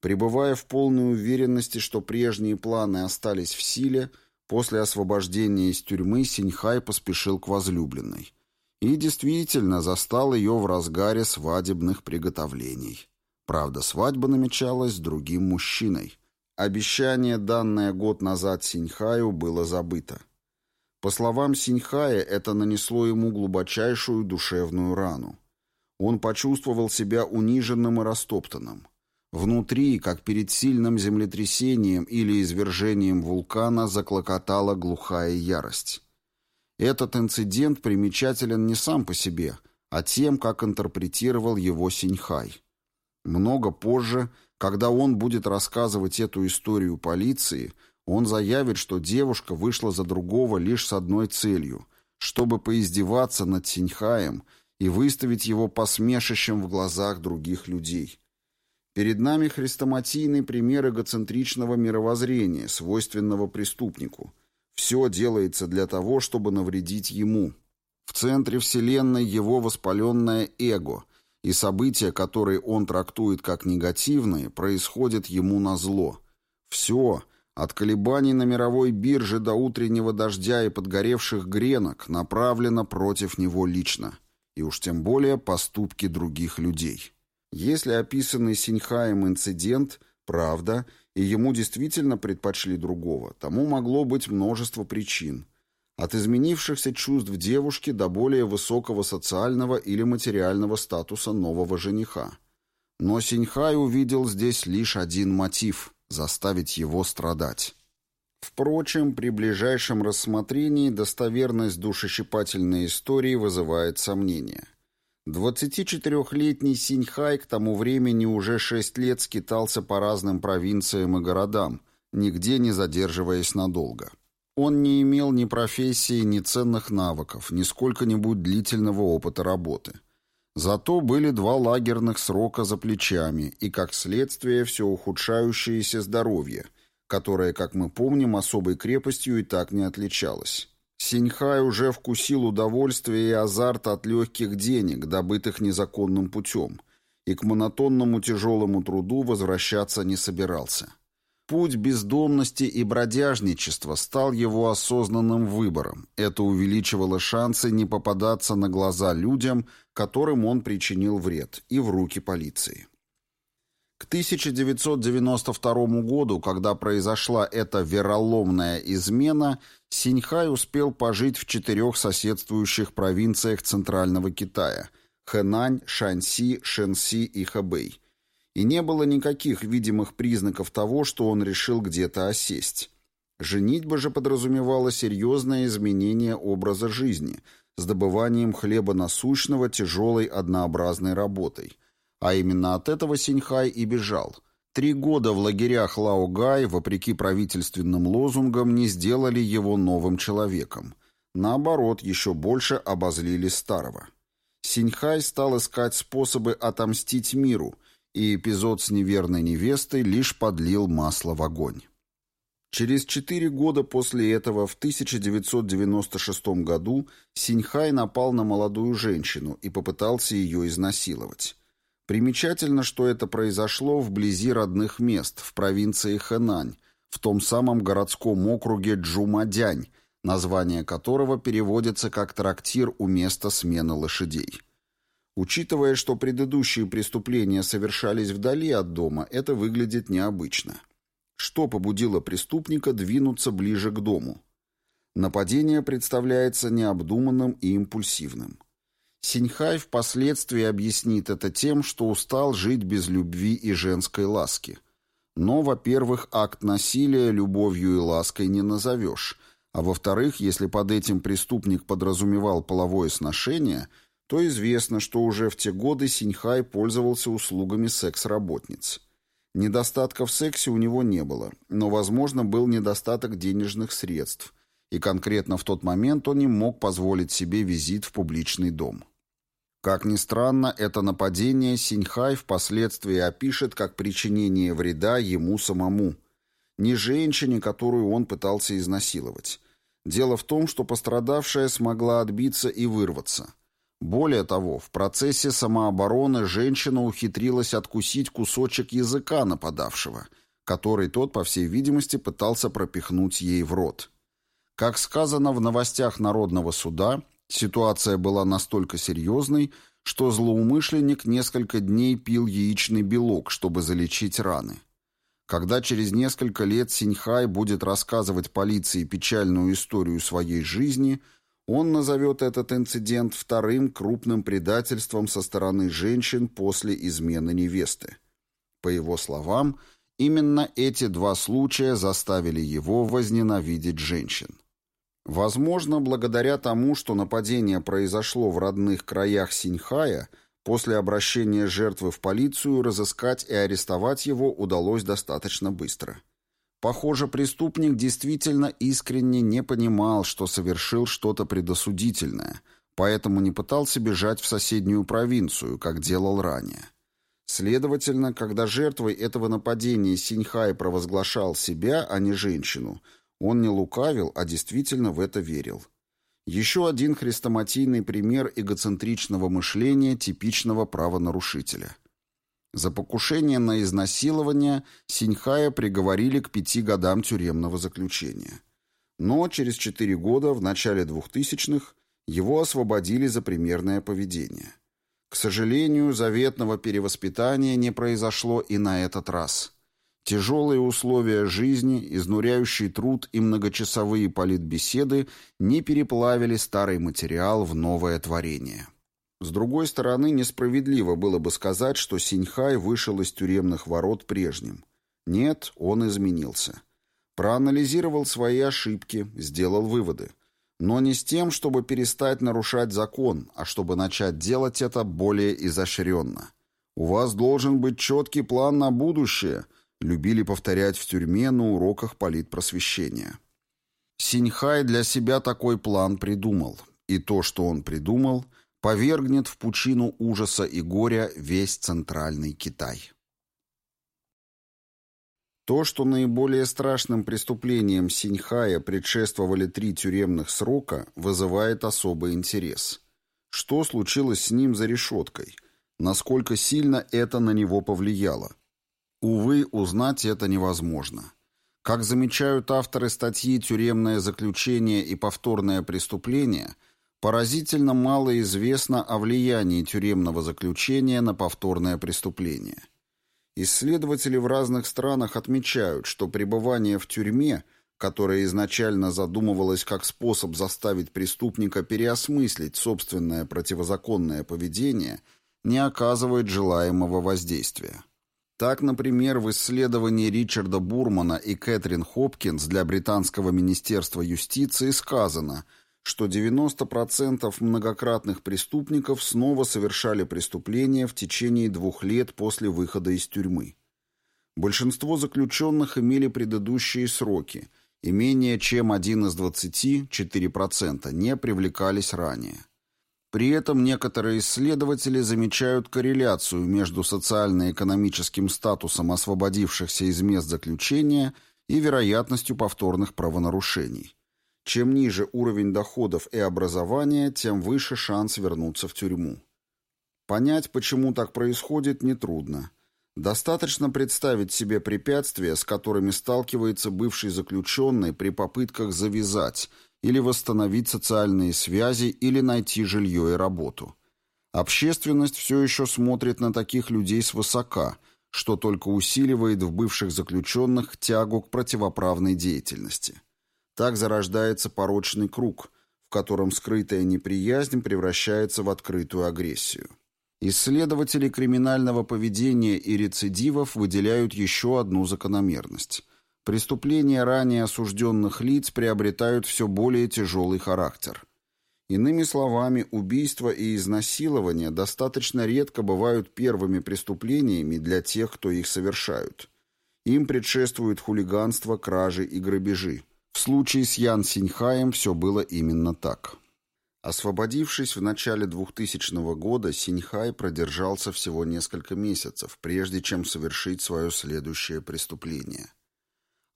Пребывая в полной уверенности, что прежние планы остались в силе, после освобождения из тюрьмы Синьхай поспешил к возлюбленной. И действительно застал ее в разгаре свадебных приготовлений. Правда, свадьба намечалась с другим мужчиной. Обещание, данное год назад Синьхаю, было забыто. По словам Синьхая, это нанесло ему глубочайшую душевную рану. Он почувствовал себя униженным и растоптанным. Внутри, как перед сильным землетрясением или извержением вулкана, заклокотала глухая ярость. Этот инцидент примечателен не сам по себе, а тем, как интерпретировал его Синьхай. Много позже, когда он будет рассказывать эту историю полиции, он заявит, что девушка вышла за другого лишь с одной целью, чтобы поиздеваться над Синьхаем и выставить его посмешищем в глазах других людей. Перед нами хрестоматийный пример эгоцентричного мировоззрения, свойственного преступнику. Все делается для того, чтобы навредить ему. В центре Вселенной его воспаленное эго – и события, которые он трактует как негативные, происходят ему на зло. Все, от колебаний на мировой бирже до утреннего дождя и подгоревших гренок, направлено против него лично, и уж тем более поступки других людей. Если описанный Синьхаем инцидент – правда, и ему действительно предпочли другого, тому могло быть множество причин – от изменившихся чувств девушки до более высокого социального или материального статуса нового жениха. Но Синьхай увидел здесь лишь один мотив – заставить его страдать. Впрочем, при ближайшем рассмотрении достоверность душещипательной истории вызывает сомнения. 24-летний Синьхай к тому времени уже 6 лет скитался по разным провинциям и городам, нигде не задерживаясь надолго. Он не имел ни профессии, ни ценных навыков, ни сколько-нибудь длительного опыта работы. Зато были два лагерных срока за плечами и, как следствие, все ухудшающееся здоровье, которое, как мы помним, особой крепостью и так не отличалось. Синьхай уже вкусил удовольствие и азарт от легких денег, добытых незаконным путем, и к монотонному тяжелому труду возвращаться не собирался. Путь бездомности и бродяжничества стал его осознанным выбором. Это увеличивало шансы не попадаться на глаза людям, которым он причинил вред, и в руки полиции. К 1992 году, когда произошла эта вероломная измена, Синьхай успел пожить в четырех соседствующих провинциях Центрального Китая – Хэнань, Шаньси, Шэньси и Хэбэй – и не было никаких видимых признаков того, что он решил где-то осесть. Женитьба же подразумевала серьезное изменение образа жизни с добыванием хлеба насущного тяжелой однообразной работой. А именно от этого Синьхай и бежал. Три года в лагерях Лаогай, вопреки правительственным лозунгам, не сделали его новым человеком. Наоборот, еще больше обозлили старого. Синьхай стал искать способы отомстить миру – и эпизод с неверной невестой лишь подлил масло в огонь. Через четыре года после этого, в 1996 году, Синьхай напал на молодую женщину и попытался ее изнасиловать. Примечательно, что это произошло вблизи родных мест, в провинции Хэнань, в том самом городском округе Джумадянь, название которого переводится как «трактир у места смены лошадей». Учитывая, что предыдущие преступления совершались вдали от дома, это выглядит необычно. Что побудило преступника двинуться ближе к дому? Нападение представляется необдуманным и импульсивным. Синьхай впоследствии объяснит это тем, что устал жить без любви и женской ласки. Но, во-первых, акт насилия любовью и лаской не назовешь, а во-вторых, если под этим преступник подразумевал половое сношение – то известно, что уже в те годы Синьхай пользовался услугами секс-работниц. Недостатка в сексе у него не было, но, возможно, был недостаток денежных средств, и конкретно в тот момент он не мог позволить себе визит в публичный дом. Как ни странно, это нападение Синьхай впоследствии опишет как причинение вреда ему самому, не женщине, которую он пытался изнасиловать. Дело в том, что пострадавшая смогла отбиться и вырваться. Более того, в процессе самообороны женщина ухитрилась откусить кусочек языка нападавшего, который тот, по всей видимости, пытался пропихнуть ей в рот. Как сказано в новостях Народного суда, Ситуация была настолько серьезной, что злоумышленник несколько дней пил яичный белок, чтобы залечить раны. Когда через несколько лет Синьхай будет рассказывать полиции печальную историю своей жизни, он назовет этот инцидент вторым крупным предательством со стороны женщин после измены невесты. По его словам, именно эти два случая заставили его возненавидеть женщин. Возможно, благодаря тому, что нападение произошло в родных краях Синьхая, после обращения жертвы в полицию разыскать и арестовать его удалось достаточно быстро. Похоже, преступник действительно искренне не понимал, что совершил что-то предосудительное, поэтому не пытался бежать в соседнюю провинцию, как делал ранее. Следовательно, когда жертвой этого нападения Синьхай провозглашал себя, а не женщину – он не лукавил, а действительно в это верил. Еще один хрестоматийный пример эгоцентричного мышления типичного правонарушителя. За покушение на изнасилование Синьхая приговорили к пяти годам тюремного заключения. Но через четыре года, в начале двухтысячных, его освободили за примерное поведение. К сожалению, заветного перевоспитания не произошло и на этот раз – Тяжелые условия жизни, изнуряющий труд и многочасовые политбеседы не переплавили старый материал в новое творение. С другой стороны, несправедливо было бы сказать, что Синьхай вышел из тюремных ворот прежним. Нет, он изменился. Проанализировал свои ошибки, сделал выводы. Но не с тем, чтобы перестать нарушать закон, а чтобы начать делать это более изощренно. У вас должен быть четкий план на будущее – любили повторять в тюрьме на уроках политпросвещения. Синьхай для себя такой план придумал, и то, что он придумал, повергнет в пучину ужаса и горя весь центральный Китай. То, что наиболее страшным преступлением Синьхая предшествовали три тюремных срока, вызывает особый интерес. Что случилось с ним за решеткой? Насколько сильно это на него повлияло? Увы, узнать это невозможно. Как замечают авторы статьи «Тюремное заключение и повторное преступление», поразительно мало известно о влиянии тюремного заключения на повторное преступление. Исследователи в разных странах отмечают, что пребывание в тюрьме, которое изначально задумывалось как способ заставить преступника переосмыслить собственное противозаконное поведение, не оказывает желаемого воздействия. Так, например, в исследовании Ричарда Бурмана и Кэтрин Хопкинс для Британского министерства юстиции сказано, что 90% многократных преступников снова совершали преступления в течение двух лет после выхода из тюрьмы. Большинство заключенных имели предыдущие сроки, и менее чем один из 20, 4%, не привлекались ранее. При этом некоторые исследователи замечают корреляцию между социально-экономическим статусом освободившихся из мест заключения и вероятностью повторных правонарушений. Чем ниже уровень доходов и образования, тем выше шанс вернуться в тюрьму. Понять, почему так происходит, нетрудно. Достаточно представить себе препятствия, с которыми сталкивается бывший заключенный при попытках завязать – или восстановить социальные связи, или найти жилье и работу. Общественность все еще смотрит на таких людей свысока, что только усиливает в бывших заключенных тягу к противоправной деятельности. Так зарождается порочный круг, в котором скрытая неприязнь превращается в открытую агрессию. Исследователи криминального поведения и рецидивов выделяют еще одну закономерность. Преступления ранее осужденных лиц приобретают все более тяжелый характер. Иными словами, убийство и изнасилование достаточно редко бывают первыми преступлениями для тех, кто их совершают. Им предшествуют хулиганство, кражи и грабежи. В случае с Ян Синьхаем все было именно так. Освободившись в начале 2000 года, Синьхай продержался всего несколько месяцев, прежде чем совершить свое следующее преступление.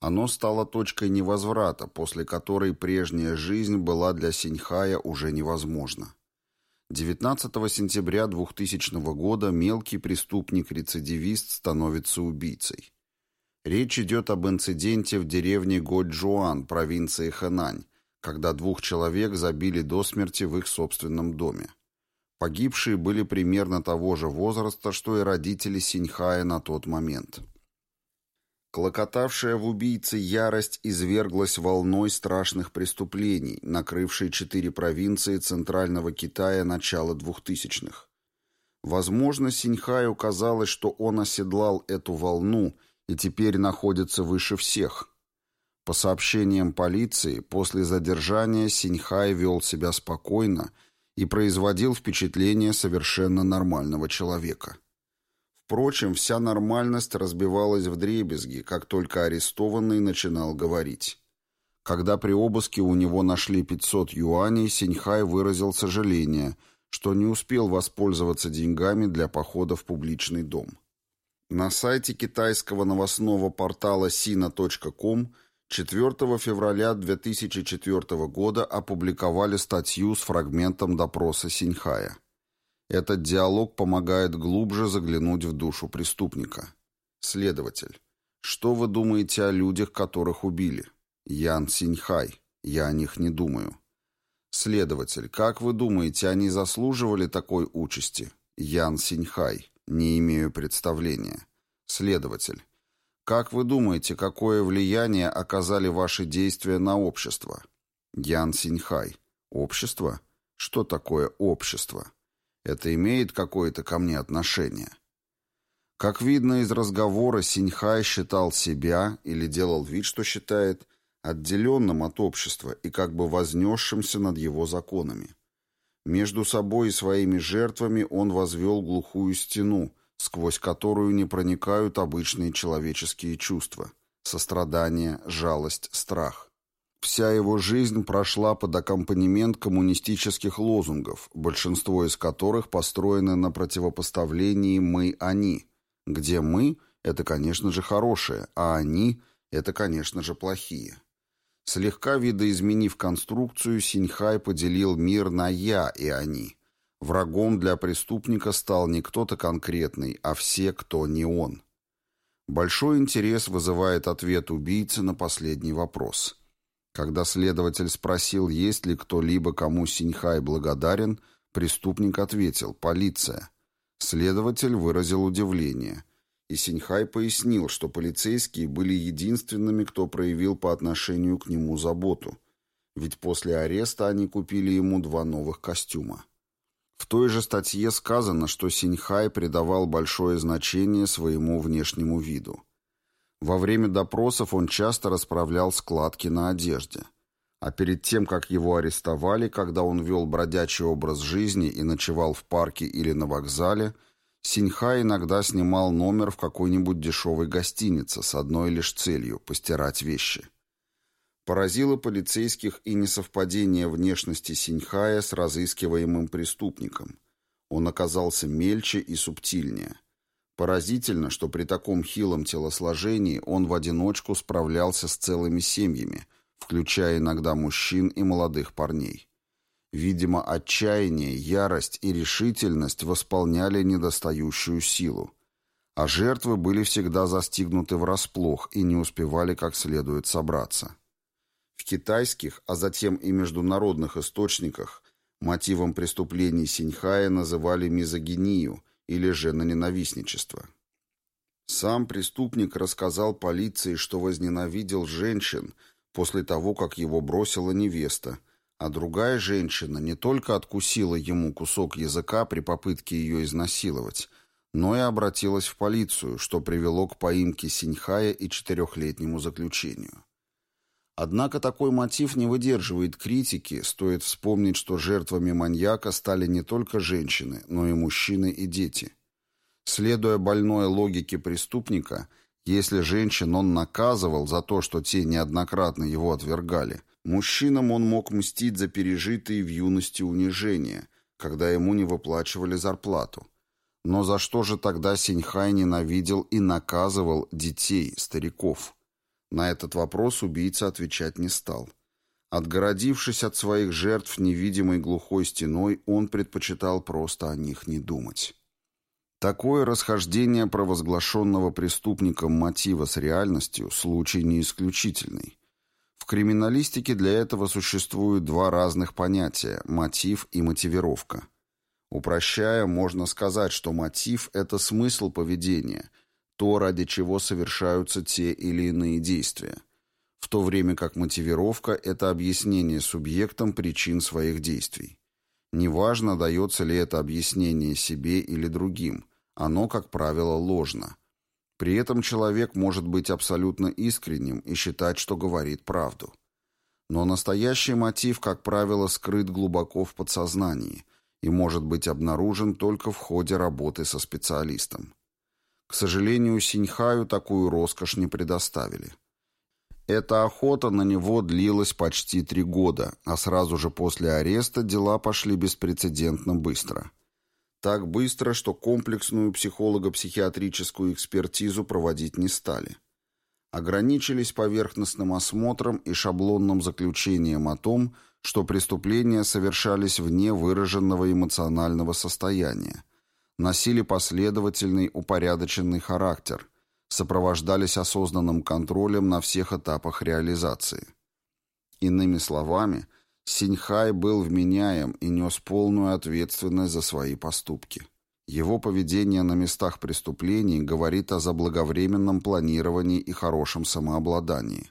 Оно стало точкой невозврата, после которой прежняя жизнь была для Синьхая уже невозможна. 19 сентября 2000 года мелкий преступник-рецидивист становится убийцей. Речь идет об инциденте в деревне Годжуан, провинции Хэнань, когда двух человек забили до смерти в их собственном доме. Погибшие были примерно того же возраста, что и родители Синьхая на тот момент. Клокотавшая в убийце ярость изверглась волной страшных преступлений, накрывшей четыре провинции Центрального Китая начала двухтысячных. Возможно, Синьхаю казалось, что он оседлал эту волну и теперь находится выше всех. По сообщениям полиции, после задержания Синьхай вел себя спокойно и производил впечатление совершенно нормального человека. Впрочем, вся нормальность разбивалась в дребезги, как только арестованный начинал говорить. Когда при обыске у него нашли 500 юаней, Синьхай выразил сожаление, что не успел воспользоваться деньгами для похода в публичный дом. На сайте китайского новостного портала sina.com 4 февраля 2004 года опубликовали статью с фрагментом допроса Синьхая. Этот диалог помогает глубже заглянуть в душу преступника. Следователь. Что вы думаете о людях, которых убили? Ян Синьхай. Я о них не думаю. Следователь. Как вы думаете, они заслуживали такой участи? Ян Синьхай. Не имею представления. Следователь. Как вы думаете, какое влияние оказали ваши действия на общество? Ян Синьхай. Общество? Что такое общество? Это имеет какое-то ко мне отношение? Как видно из разговора, Синьхай считал себя, или делал вид, что считает, отделенным от общества и как бы вознесшимся над его законами. Между собой и своими жертвами он возвел глухую стену, сквозь которую не проникают обычные человеческие чувства – сострадание, жалость, страх. Вся его жизнь прошла под аккомпанемент коммунистических лозунгов, большинство из которых построены на противопоставлении «мы-они», где «мы» — это, конечно же, хорошие, а «они» — это, конечно же, плохие. Слегка видоизменив конструкцию, Синьхай поделил мир на «я» и «они». Врагом для преступника стал не кто-то конкретный, а все, кто не он. Большой интерес вызывает ответ убийцы на последний вопрос — когда следователь спросил, есть ли кто-либо, кому Синьхай благодарен, преступник ответил «Полиция». Следователь выразил удивление. И Синьхай пояснил, что полицейские были единственными, кто проявил по отношению к нему заботу. Ведь после ареста они купили ему два новых костюма. В той же статье сказано, что Синьхай придавал большое значение своему внешнему виду. Во время допросов он часто расправлял складки на одежде. А перед тем, как его арестовали, когда он вел бродячий образ жизни и ночевал в парке или на вокзале, Синьха иногда снимал номер в какой-нибудь дешевой гостинице с одной лишь целью – постирать вещи. Поразило полицейских и несовпадение внешности Синьхая с разыскиваемым преступником. Он оказался мельче и субтильнее. Поразительно, что при таком хилом телосложении он в одиночку справлялся с целыми семьями, включая иногда мужчин и молодых парней. Видимо, отчаяние, ярость и решительность восполняли недостающую силу. А жертвы были всегда застигнуты врасплох и не успевали как следует собраться. В китайских, а затем и международных источниках мотивом преступлений Синьхая называли мизогинию – или же на ненавистничество. Сам преступник рассказал полиции, что возненавидел женщин после того, как его бросила невеста, а другая женщина не только откусила ему кусок языка при попытке ее изнасиловать, но и обратилась в полицию, что привело к поимке Синьхая и четырехлетнему заключению. Однако такой мотив не выдерживает критики, стоит вспомнить, что жертвами маньяка стали не только женщины, но и мужчины и дети. Следуя больной логике преступника, если женщин он наказывал за то, что те неоднократно его отвергали, мужчинам он мог мстить за пережитые в юности унижения, когда ему не выплачивали зарплату. Но за что же тогда Синьхай ненавидел и наказывал детей, стариков? На этот вопрос убийца отвечать не стал. Отгородившись от своих жертв невидимой глухой стеной, он предпочитал просто о них не думать. Такое расхождение провозглашенного преступником мотива с реальностью – случай не исключительный. В криминалистике для этого существуют два разных понятия – мотив и мотивировка. Упрощая, можно сказать, что мотив – это смысл поведения – то, ради чего совершаются те или иные действия, в то время как мотивировка – это объяснение субъектом причин своих действий. Неважно, дается ли это объяснение себе или другим, оно, как правило, ложно. При этом человек может быть абсолютно искренним и считать, что говорит правду. Но настоящий мотив, как правило, скрыт глубоко в подсознании и может быть обнаружен только в ходе работы со специалистом. К сожалению, Синьхаю такую роскошь не предоставили. Эта охота на него длилась почти три года, а сразу же после ареста дела пошли беспрецедентно быстро. Так быстро, что комплексную психолого-психиатрическую экспертизу проводить не стали. Ограничились поверхностным осмотром и шаблонным заключением о том, что преступления совершались вне выраженного эмоционального состояния, носили последовательный упорядоченный характер, сопровождались осознанным контролем на всех этапах реализации. Иными словами, Синьхай был вменяем и нес полную ответственность за свои поступки. Его поведение на местах преступлений говорит о заблаговременном планировании и хорошем самообладании.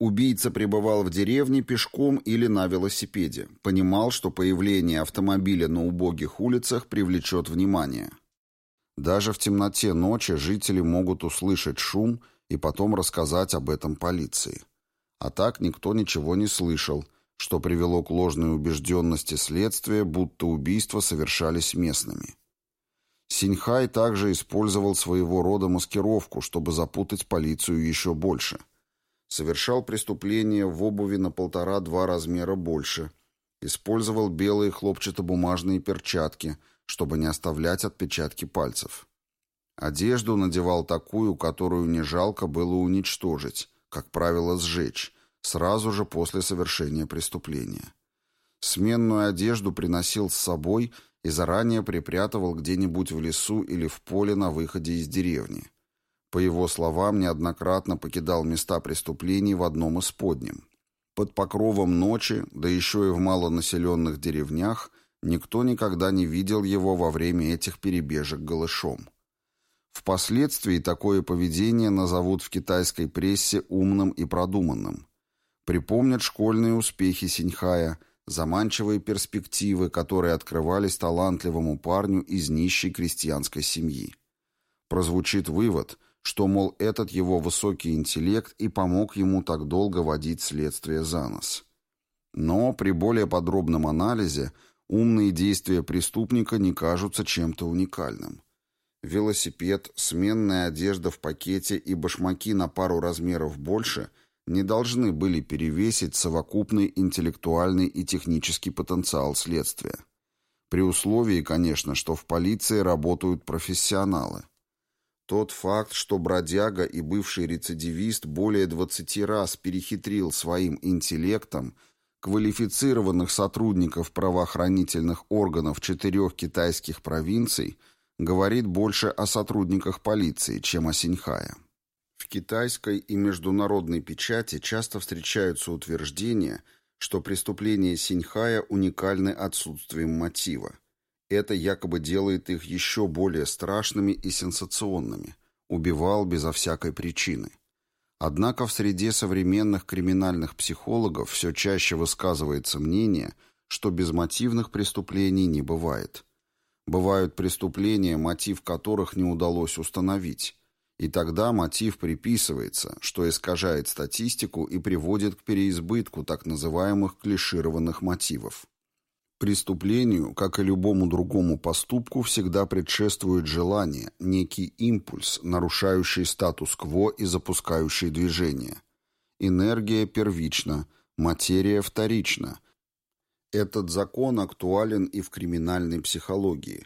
Убийца пребывал в деревне пешком или на велосипеде. Понимал, что появление автомобиля на убогих улицах привлечет внимание. Даже в темноте ночи жители могут услышать шум и потом рассказать об этом полиции. А так никто ничего не слышал, что привело к ложной убежденности следствия, будто убийства совершались местными. Синьхай также использовал своего рода маскировку, чтобы запутать полицию еще больше – совершал преступления в обуви на полтора-два размера больше, использовал белые хлопчатобумажные перчатки, чтобы не оставлять отпечатки пальцев. Одежду надевал такую, которую не жалко было уничтожить, как правило, сжечь, сразу же после совершения преступления. Сменную одежду приносил с собой и заранее припрятывал где-нибудь в лесу или в поле на выходе из деревни. По его словам, неоднократно покидал места преступлений в одном из подним. Под покровом ночи, да еще и в малонаселенных деревнях, никто никогда не видел его во время этих перебежек голышом. Впоследствии такое поведение назовут в китайской прессе умным и продуманным. Припомнят школьные успехи Синьхая, заманчивые перспективы, которые открывались талантливому парню из нищей крестьянской семьи. Прозвучит вывод – что, мол, этот его высокий интеллект и помог ему так долго водить следствие за нос. Но при более подробном анализе умные действия преступника не кажутся чем-то уникальным. Велосипед, сменная одежда в пакете и башмаки на пару размеров больше не должны были перевесить совокупный интеллектуальный и технический потенциал следствия. При условии, конечно, что в полиции работают профессионалы. Тот факт, что бродяга и бывший рецидивист более 20 раз перехитрил своим интеллектом квалифицированных сотрудников правоохранительных органов четырех китайских провинций, говорит больше о сотрудниках полиции, чем о Синьхае. В китайской и международной печати часто встречаются утверждения, что преступления Синьхая уникальны отсутствием мотива. Это якобы делает их еще более страшными и сенсационными. Убивал безо всякой причины. Однако в среде современных криминальных психологов все чаще высказывается мнение, что безмотивных преступлений не бывает. Бывают преступления, мотив которых не удалось установить, И тогда мотив приписывается, что искажает статистику и приводит к переизбытку так называемых клишированных мотивов. Преступлению, как и любому другому поступку, всегда предшествует желание, некий импульс, нарушающий статус-кво и запускающий движение. Энергия первична, материя вторична. Этот закон актуален и в криминальной психологии,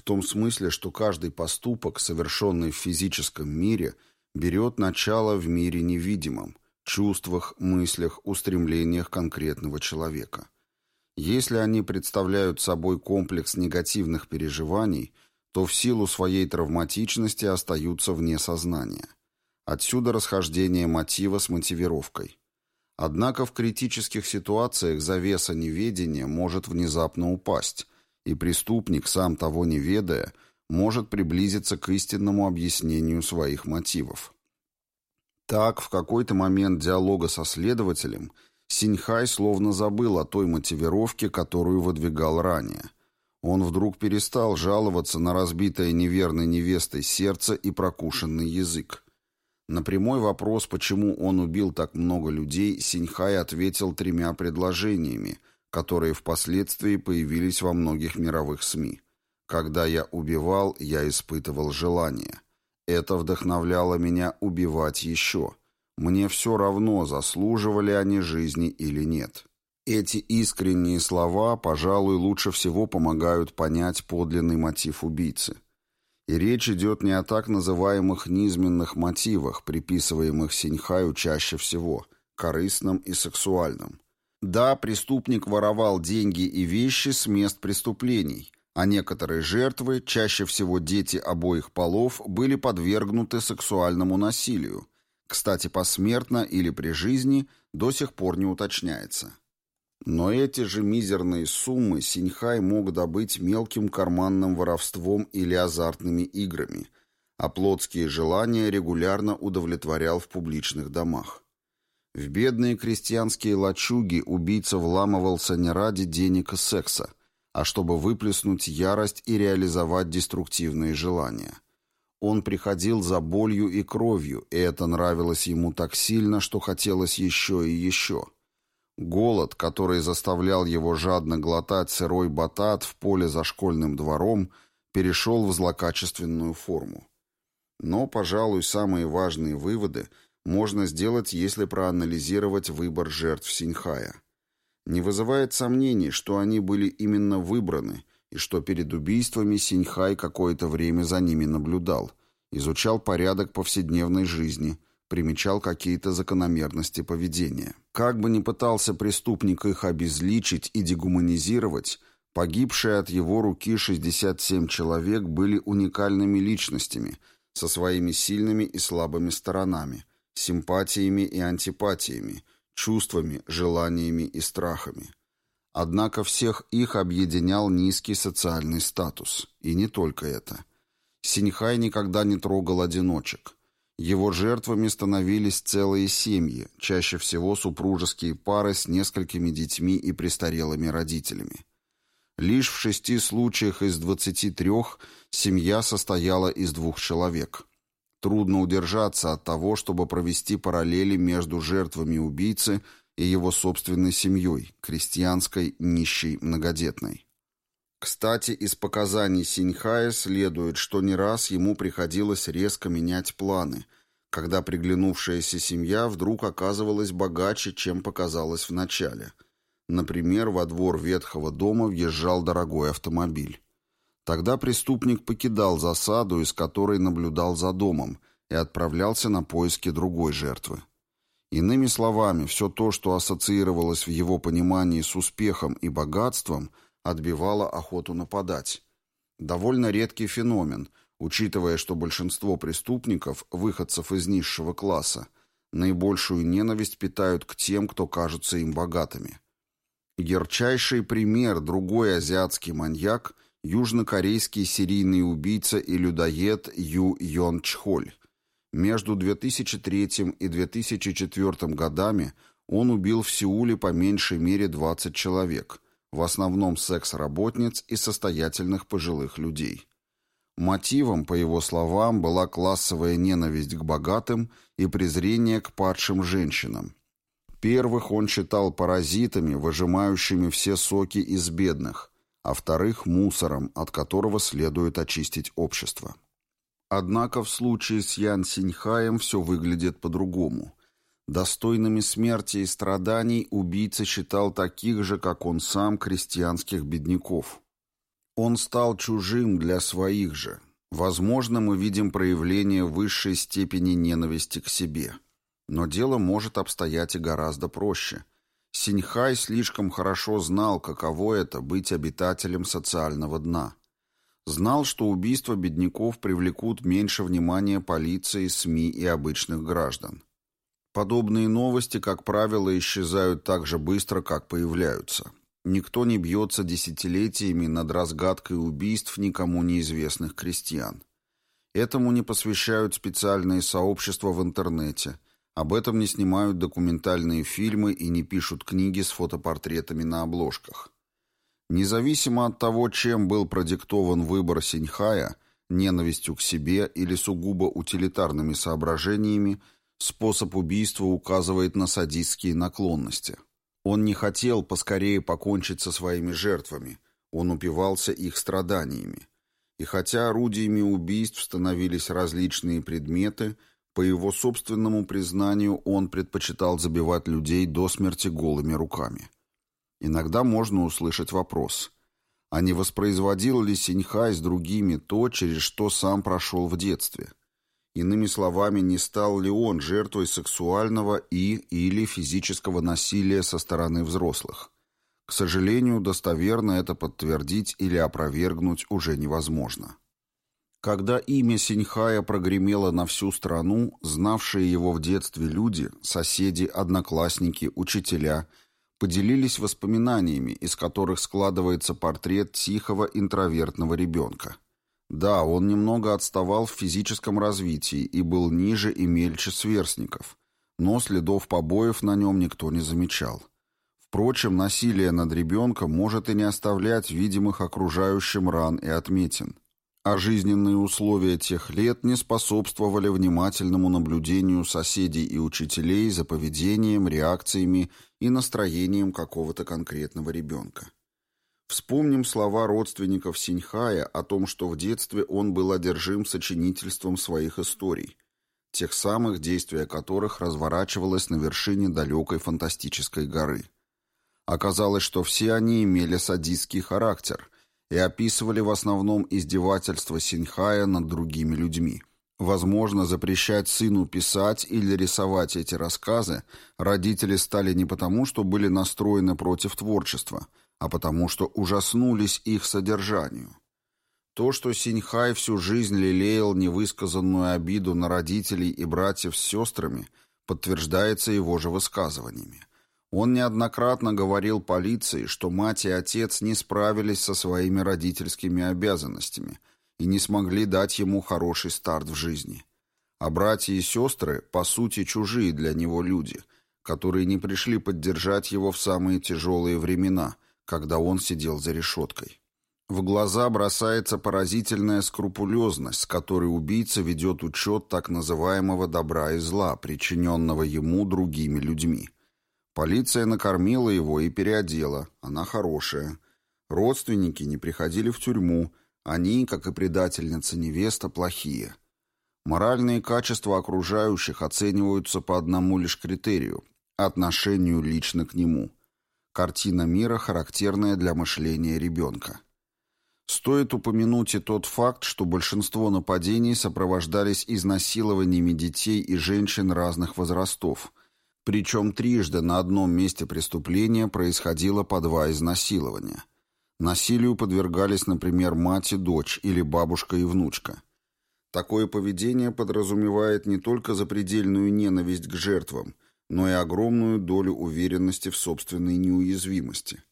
в том смысле, что каждый поступок, совершенный в физическом мире, берет начало в мире невидимом, чувствах, мыслях, устремлениях конкретного человека. Если они представляют собой комплекс негативных переживаний, то в силу своей травматичности остаются вне сознания. Отсюда расхождение мотива с мотивировкой. Однако в критических ситуациях завеса неведения может внезапно упасть, и преступник, сам того не ведая, может приблизиться к истинному объяснению своих мотивов. Так, в какой-то момент диалога со следователем – Синьхай словно забыл о той мотивировке, которую выдвигал ранее. Он вдруг перестал жаловаться на разбитое неверной невестой сердце и прокушенный язык. На прямой вопрос, почему он убил так много людей, Синьхай ответил тремя предложениями, которые впоследствии появились во многих мировых СМИ. «Когда я убивал, я испытывал желание. Это вдохновляло меня убивать еще». Мне все равно, заслуживали они жизни или нет. Эти искренние слова, пожалуй, лучше всего помогают понять подлинный мотив убийцы. И речь идет не о так называемых низменных мотивах, приписываемых Синьхаю чаще всего, корыстным и сексуальным. Да, преступник воровал деньги и вещи с мест преступлений, а некоторые жертвы, чаще всего дети обоих полов, были подвергнуты сексуальному насилию, кстати, посмертно или при жизни до сих пор не уточняется. Но эти же мизерные суммы Синьхай мог добыть мелким карманным воровством или азартными играми, а плотские желания регулярно удовлетворял в публичных домах. В бедные крестьянские лачуги убийца вламывался не ради денег и секса, а чтобы выплеснуть ярость и реализовать деструктивные желания – он приходил за болью и кровью, и это нравилось ему так сильно, что хотелось еще и еще. Голод, который заставлял его жадно глотать сырой батат в поле за школьным двором, перешел в злокачественную форму. Но, пожалуй, самые важные выводы можно сделать, если проанализировать выбор жертв Синьхая. Не вызывает сомнений, что они были именно выбраны, и что перед убийствами Синьхай какое-то время за ними наблюдал, изучал порядок повседневной жизни, примечал какие-то закономерности поведения. Как бы ни пытался преступник их обезличить и дегуманизировать, погибшие от его руки 67 человек были уникальными личностями со своими сильными и слабыми сторонами, симпатиями и антипатиями, чувствами, желаниями и страхами. Однако всех их объединял низкий социальный статус. И не только это. Синьхай никогда не трогал одиночек. Его жертвами становились целые семьи, чаще всего супружеские пары с несколькими детьми и престарелыми родителями. Лишь в шести случаях из двадцати трех семья состояла из двух человек. Трудно удержаться от того, чтобы провести параллели между жертвами убийцы и его собственной семьей, крестьянской, нищей, многодетной. Кстати, из показаний Синьхая следует, что не раз ему приходилось резко менять планы, когда приглянувшаяся семья вдруг оказывалась богаче, чем показалось вначале. Например, во двор ветхого дома въезжал дорогой автомобиль. Тогда преступник покидал засаду, из которой наблюдал за домом, и отправлялся на поиски другой жертвы. Иными словами, все то, что ассоциировалось в его понимании с успехом и богатством, отбивало охоту нападать. Довольно редкий феномен, учитывая, что большинство преступников, выходцев из низшего класса, наибольшую ненависть питают к тем, кто кажутся им богатыми. Ярчайший пример другой азиатский маньяк – южнокорейский серийный убийца и людоед Ю Йон Чхоль. Между 2003 и 2004 годами он убил в Сеуле по меньшей мере 20 человек, в основном секс-работниц и состоятельных пожилых людей. Мотивом, по его словам, была классовая ненависть к богатым и презрение к падшим женщинам. Первых он считал паразитами, выжимающими все соки из бедных, а вторых – мусором, от которого следует очистить общество. Однако в случае с Ян Синьхаем все выглядит по-другому. Достойными смерти и страданий убийца считал таких же, как он сам, крестьянских бедняков. Он стал чужим для своих же. Возможно, мы видим проявление высшей степени ненависти к себе. Но дело может обстоять и гораздо проще. Синьхай слишком хорошо знал, каково это быть обитателем социального дна. Знал, что убийства бедняков привлекут меньше внимания полиции, СМИ и обычных граждан. Подобные новости, как правило, исчезают так же быстро, как появляются. Никто не бьется десятилетиями над разгадкой убийств никому неизвестных крестьян. Этому не посвящают специальные сообщества в интернете, об этом не снимают документальные фильмы и не пишут книги с фотопортретами на обложках. Независимо от того, чем был продиктован выбор Синьхая, ненавистью к себе или сугубо утилитарными соображениями, способ убийства указывает на садистские наклонности – он не хотел поскорее покончить со своими жертвами, он упивался их страданиями. И хотя орудиями убийств становились различные предметы, по его собственному признанию он предпочитал забивать людей до смерти голыми руками. Иногда можно услышать вопрос, а не воспроизводил ли Синьхай с другими то, через что сам прошел в детстве – Иными словами, не стал ли он жертвой сексуального и или физического насилия со стороны взрослых? К сожалению, достоверно это подтвердить или опровергнуть уже невозможно. Когда имя Синьхая прогремело на всю страну, знавшие его в детстве люди, соседи, одноклассники, учителя, поделились воспоминаниями, из которых складывается портрет тихого интровертного ребенка. Да, он немного отставал в физическом развитии и был ниже и мельче сверстников, но следов побоев на нем никто не замечал. Впрочем, насилие над ребенком может и не оставлять видимых окружающим ран и отметин. А жизненные условия тех лет не способствовали внимательному наблюдению соседей и учителей за поведением, реакциями и настроением какого-то конкретного ребенка. Вспомним слова родственников Синьхая о том, что в детстве он был одержим сочинительством своих историй, тех самых, действия которых разворачивалось на вершине далекой фантастической горы. Оказалось, что все они имели садистский характер и описывали в основном издевательства Синьхая над другими людьми. Возможно, запрещать сыну писать или рисовать эти рассказы родители стали не потому, что были настроены против творчества – а потому что ужаснулись их содержанию. То, что Синьхай всю жизнь лелеял невысказанную обиду на родителей и братьев с сестрами, подтверждается его же высказываниями. Он неоднократно говорил полиции, что мать и отец не справились со своими родительскими обязанностями и не смогли дать ему хороший старт в жизни. А братья и сестры, по сути, чужие для него люди, которые не пришли поддержать его в самые тяжелые времена – когда он сидел за решеткой. В глаза бросается поразительная скрупулезность, с которой убийца ведет учет так называемого добра и зла, причиненного ему другими людьми. Полиция накормила его и переодела, она хорошая. Родственники не приходили в тюрьму, они, как и предательница невеста, плохие. Моральные качества окружающих оцениваются по одному лишь критерию – отношению лично к нему – Картина мира, характерная для мышления ребенка. Стоит упомянуть и тот факт, что большинство нападений сопровождались изнасилованиями детей и женщин разных возрастов, причем трижды на одном месте преступления происходило по два изнасилования. Насилию подвергались, например, мать и дочь или бабушка и внучка. Такое поведение подразумевает не только запредельную ненависть к жертвам – но и огромную долю уверенности в собственной неуязвимости.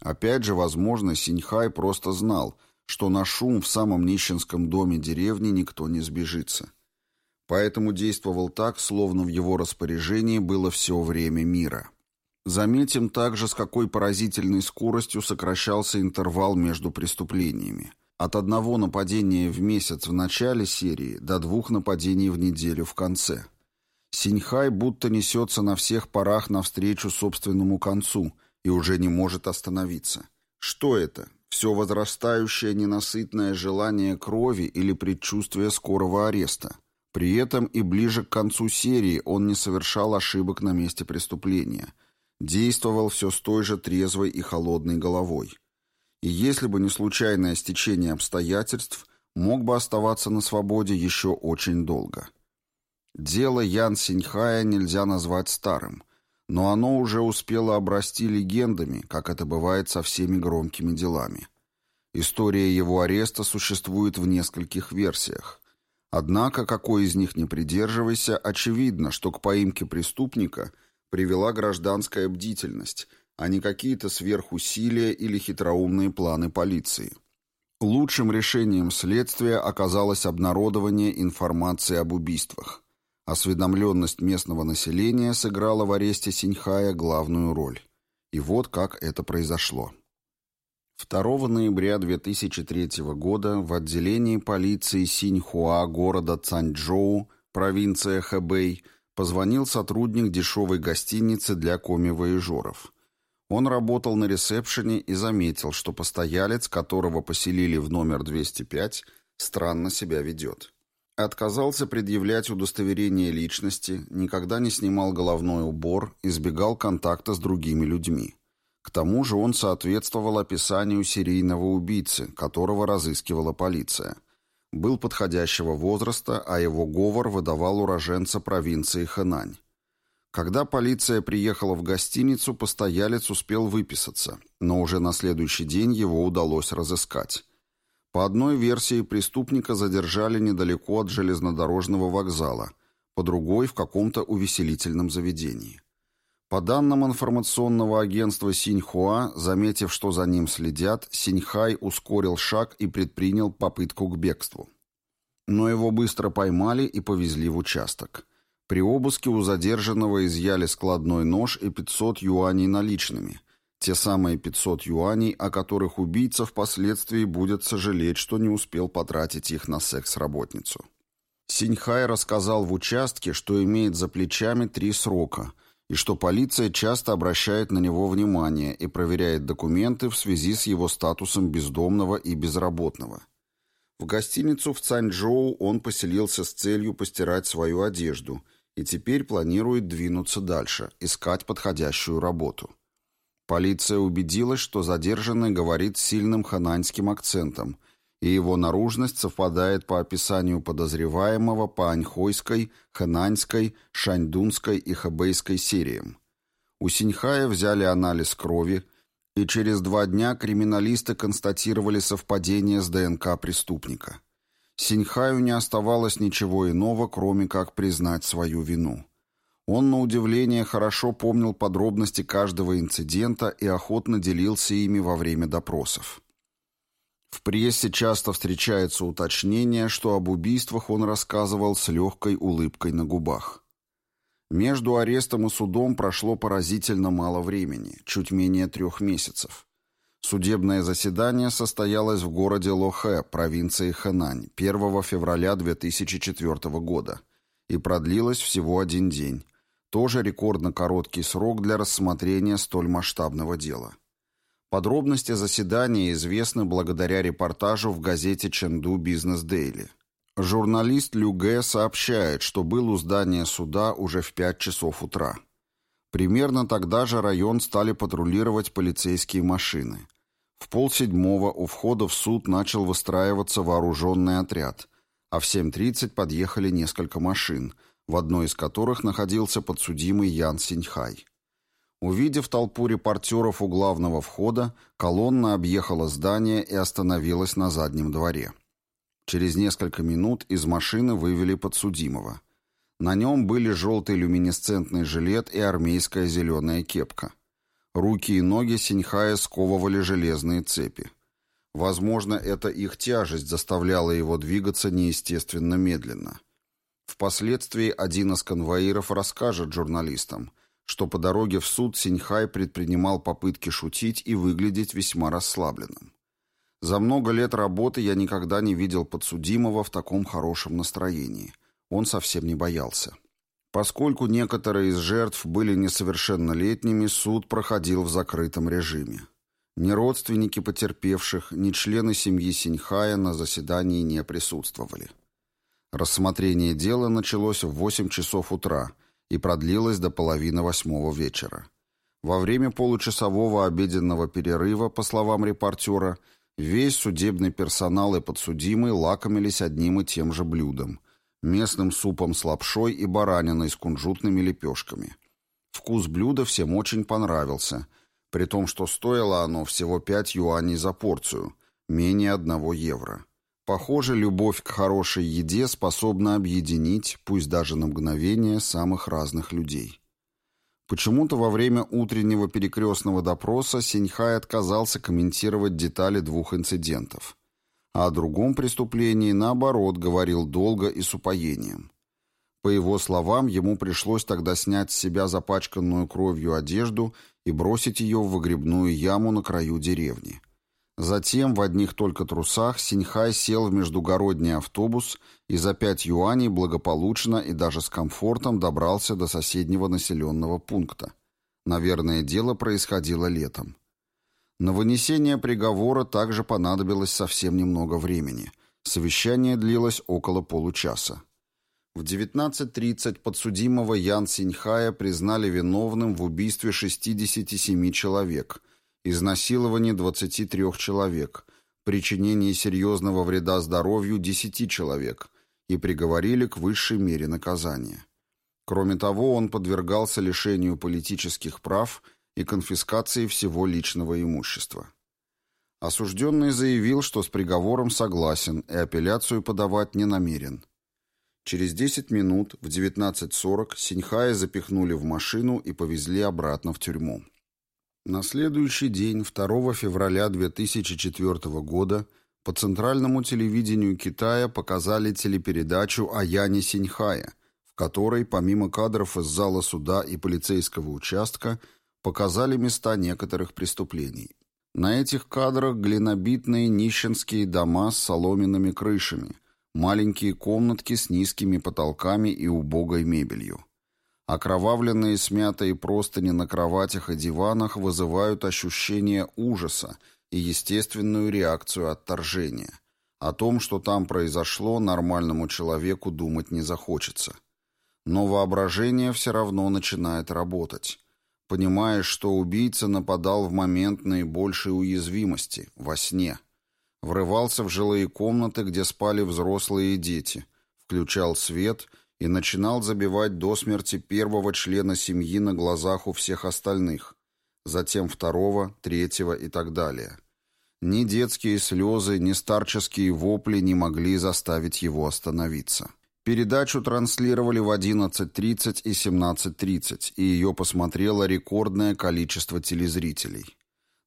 Опять же, возможно, Синьхай просто знал, что на шум в самом нищенском доме деревни никто не сбежится. Поэтому действовал так, словно в его распоряжении было все время мира. Заметим также, с какой поразительной скоростью сокращался интервал между преступлениями. От одного нападения в месяц в начале серии до двух нападений в неделю в конце. Синьхай будто несется на всех парах навстречу собственному концу и уже не может остановиться. Что это? Все возрастающее ненасытное желание крови или предчувствие скорого ареста? При этом и ближе к концу серии он не совершал ошибок на месте преступления. Действовал все с той же трезвой и холодной головой. И если бы не случайное стечение обстоятельств, мог бы оставаться на свободе еще очень долго. Дело Ян Синьхая нельзя назвать старым, но оно уже успело обрасти легендами, как это бывает со всеми громкими делами. История его ареста существует в нескольких версиях. Однако, какой из них не придерживайся, очевидно, что к поимке преступника привела гражданская бдительность, а не какие-то сверхусилия или хитроумные планы полиции. Лучшим решением следствия оказалось обнародование информации об убийствах. Осведомленность местного населения сыграла в аресте Синьхая главную роль. И вот как это произошло. 2 ноября 2003 года в отделении полиции Синьхуа города Цанчжоу, провинция Хэбэй, позвонил сотрудник дешевой гостиницы для коми-вояжеров. Он работал на ресепшене и заметил, что постоялец, которого поселили в номер 205, странно себя ведет. Отказался предъявлять удостоверение личности, никогда не снимал головной убор, избегал контакта с другими людьми. К тому же он соответствовал описанию серийного убийцы, которого разыскивала полиция. Был подходящего возраста, а его говор выдавал уроженца провинции Хэнань. Когда полиция приехала в гостиницу, постоялец успел выписаться, но уже на следующий день его удалось разыскать. По одной версии преступника задержали недалеко от железнодорожного вокзала, по другой – в каком-то увеселительном заведении. По данным информационного агентства Синьхуа, заметив, что за ним следят, Синьхай ускорил шаг и предпринял попытку к бегству. Но его быстро поймали и повезли в участок. При обыске у задержанного изъяли складной нож и 500 юаней наличными. Те самые 500 юаней, о которых убийца впоследствии будет сожалеть, что не успел потратить их на секс-работницу. Синьхай рассказал в участке, что имеет за плечами три срока – и что полиция часто обращает на него внимание и проверяет документы в связи с его статусом бездомного и безработного. В гостиницу в Цанчжоу он поселился с целью постирать свою одежду и теперь планирует двинуться дальше, искать подходящую работу. Полиция убедилась, что задержанный говорит с сильным хананьским акцентом – и его наружность совпадает по описанию подозреваемого по Аньхойской, Хэнаньской, Шаньдунской и Хэбэйской сериям. У Синьхая взяли анализ крови, и через два дня криминалисты констатировали совпадение с ДНК преступника. Синьхаю не оставалось ничего иного, кроме как признать свою вину. Он, на удивление, хорошо помнил подробности каждого инцидента и охотно делился ими во время допросов. В прессе часто встречается уточнение, что об убийствах он рассказывал с легкой улыбкой на губах. Между арестом и судом прошло поразительно мало времени, чуть менее трех месяцев. Судебное заседание состоялось в городе Лохэ, провинции Хэнань, 1 февраля 2004 года и продлилось всего один день. Тоже рекордно короткий срок для рассмотрения столь масштабного дела. Подробности заседания известны благодаря репортажу в газете «Чэнду Бизнес Дейли». Журналист Люге сообщает, что был у здания суда уже в 5 часов утра. Примерно тогда же район стали патрулировать полицейские машины. В полседьмого у входа в суд начал выстраиваться вооруженный отряд, а в 7.30 подъехали несколько машин, в одной из которых находился подсудимый Ян Синьхай. Увидев толпу репортеров у главного входа, колонна объехала здание и остановилась на заднем дворе. Через несколько минут из машины вывели подсудимого. На нем были желтый люминесцентный жилет и армейская зеленая кепка. Руки и ноги Синьхая сковывали железные цепи. Возможно, это их тяжесть заставляла его двигаться неестественно медленно. Впоследствии один из конвоиров расскажет журналистам – что по дороге в суд Синьхай предпринимал попытки шутить и выглядеть весьма расслабленным. За много лет работы я никогда не видел подсудимого в таком хорошем настроении. Он совсем не боялся. Поскольку некоторые из жертв были несовершеннолетними, суд проходил в закрытом режиме. Ни родственники потерпевших, ни члены семьи Синьхая на заседании не присутствовали. Рассмотрение дела началось в 8 часов утра и продлилось до половины восьмого вечера. Во время получасового обеденного перерыва, по словам репортера, Весь судебный персонал и подсудимый лакомились одним и тем же блюдом – местным супом с лапшой и бараниной с кунжутными лепешками. Вкус блюда всем очень понравился, при том, что стоило оно всего 5 юаней за порцию, менее 1 евро. Похоже, любовь к хорошей еде способна объединить, пусть даже на мгновение, самых разных людей. Почему-то во время утреннего перекрестного допроса Синьхай отказался комментировать детали двух инцидентов. А о другом преступлении, наоборот, говорил долго и с упоением. По его словам, ему пришлось тогда снять с себя запачканную кровью одежду и бросить ее в выгребную яму на краю деревни. Затем в одних только трусах Синьхай сел в междугородний автобус и за пять юаней благополучно и даже с комфортом добрался до соседнего населенного пункта. Наверное, дело происходило летом. На вынесение приговора также понадобилось совсем немного времени. Совещание длилось около получаса. В 19.30 подсудимого Ян Синьхая признали виновным в убийстве 67 человек – изнасиловании 23 человек, причинении серьезного вреда здоровью 10 человек и приговорили к высшей мере наказания. Кроме того, он подвергался лишению политических прав и конфискации всего личного имущества. Осужденный заявил, что с приговором согласен и апелляцию подавать не намерен. Через 10 минут в 19.40 Синьхая запихнули в машину и повезли обратно в тюрьму. На следующий день, 2 февраля 2004 года, по центральному телевидению Китая показали телепередачу о Яне Синьхае, в которой, помимо кадров из зала суда и полицейского участка, показали места некоторых преступлений. На этих кадрах глинобитные нищенские дома с соломенными крышами, маленькие комнатки с низкими потолками и убогой мебелью. Окровавленные смятые простыни на кроватях и диванах вызывают ощущение ужаса и естественную реакцию отторжения. О том, что там произошло, нормальному человеку думать не захочется. Но воображение все равно начинает работать. Понимаешь, что убийца нападал в момент наибольшей уязвимости, во сне. Врывался в жилые комнаты, где спали взрослые и дети, включал свет — и начинал забивать до смерти первого члена семьи на глазах у всех остальных, затем второго, третьего и так далее. Ни детские слезы, ни старческие вопли не могли заставить его остановиться. Передачу транслировали в 11.30 и 17.30, и ее посмотрело рекордное количество телезрителей.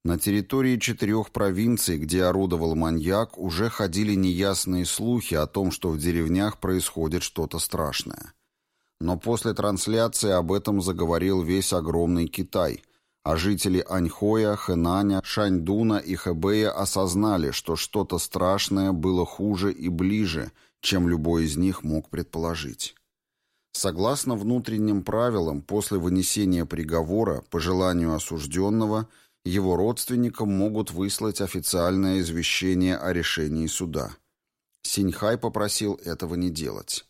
На территории четырех провинций, где орудовал маньяк, уже ходили неясные слухи о том, что в деревнях происходит что-то страшное. Но после трансляции об этом заговорил весь огромный Китай, а жители Аньхоя, Хэнаня, Шаньдуна и Хэбэя осознали, что что-то страшное было хуже и ближе, чем любой из них мог предположить. Согласно внутренним правилам, после вынесения приговора, по желанию осужденного – его родственникам могут выслать официальное извещение о решении суда. Синьхай попросил этого не делать.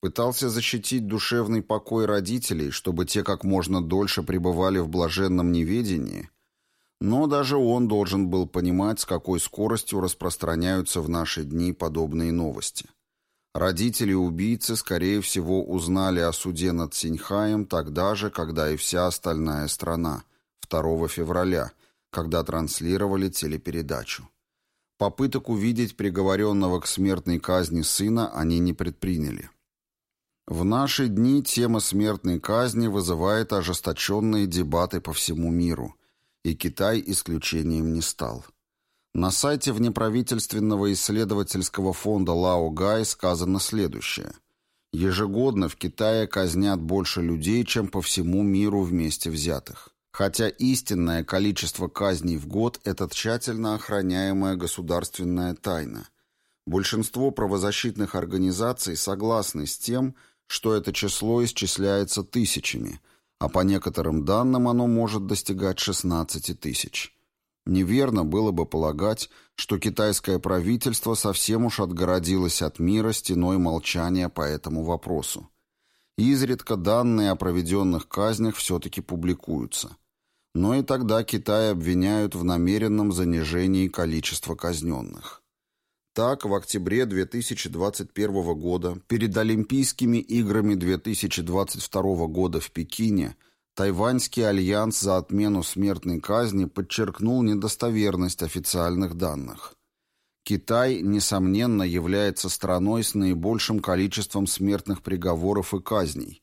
Пытался защитить душевный покой родителей, чтобы те как можно дольше пребывали в блаженном неведении, но даже он должен был понимать, с какой скоростью распространяются в наши дни подобные новости. Родители убийцы, скорее всего, узнали о суде над Синьхаем тогда же, когда и вся остальная страна – 2 февраля, когда транслировали телепередачу. Попыток увидеть приговоренного к смертной казни сына они не предприняли. В наши дни тема смертной казни вызывает ожесточенные дебаты по всему миру, и Китай исключением не стал. На сайте внеправительственного исследовательского фонда Лао Гай сказано следующее. Ежегодно в Китае казнят больше людей, чем по всему миру вместе взятых. Хотя истинное количество казней в год – это тщательно охраняемая государственная тайна. Большинство правозащитных организаций согласны с тем, что это число исчисляется тысячами, а по некоторым данным оно может достигать 16 тысяч. Неверно было бы полагать, что китайское правительство совсем уж отгородилось от мира стеной молчания по этому вопросу. Изредка данные о проведенных казнях все-таки публикуются. Но и тогда Китай обвиняют в намеренном занижении количества казненных. Так, в октябре 2021 года, перед Олимпийскими играми 2022 года в Пекине, Тайваньский альянс за отмену смертной казни подчеркнул недостоверность официальных данных. Китай, несомненно, является страной с наибольшим количеством смертных приговоров и казней,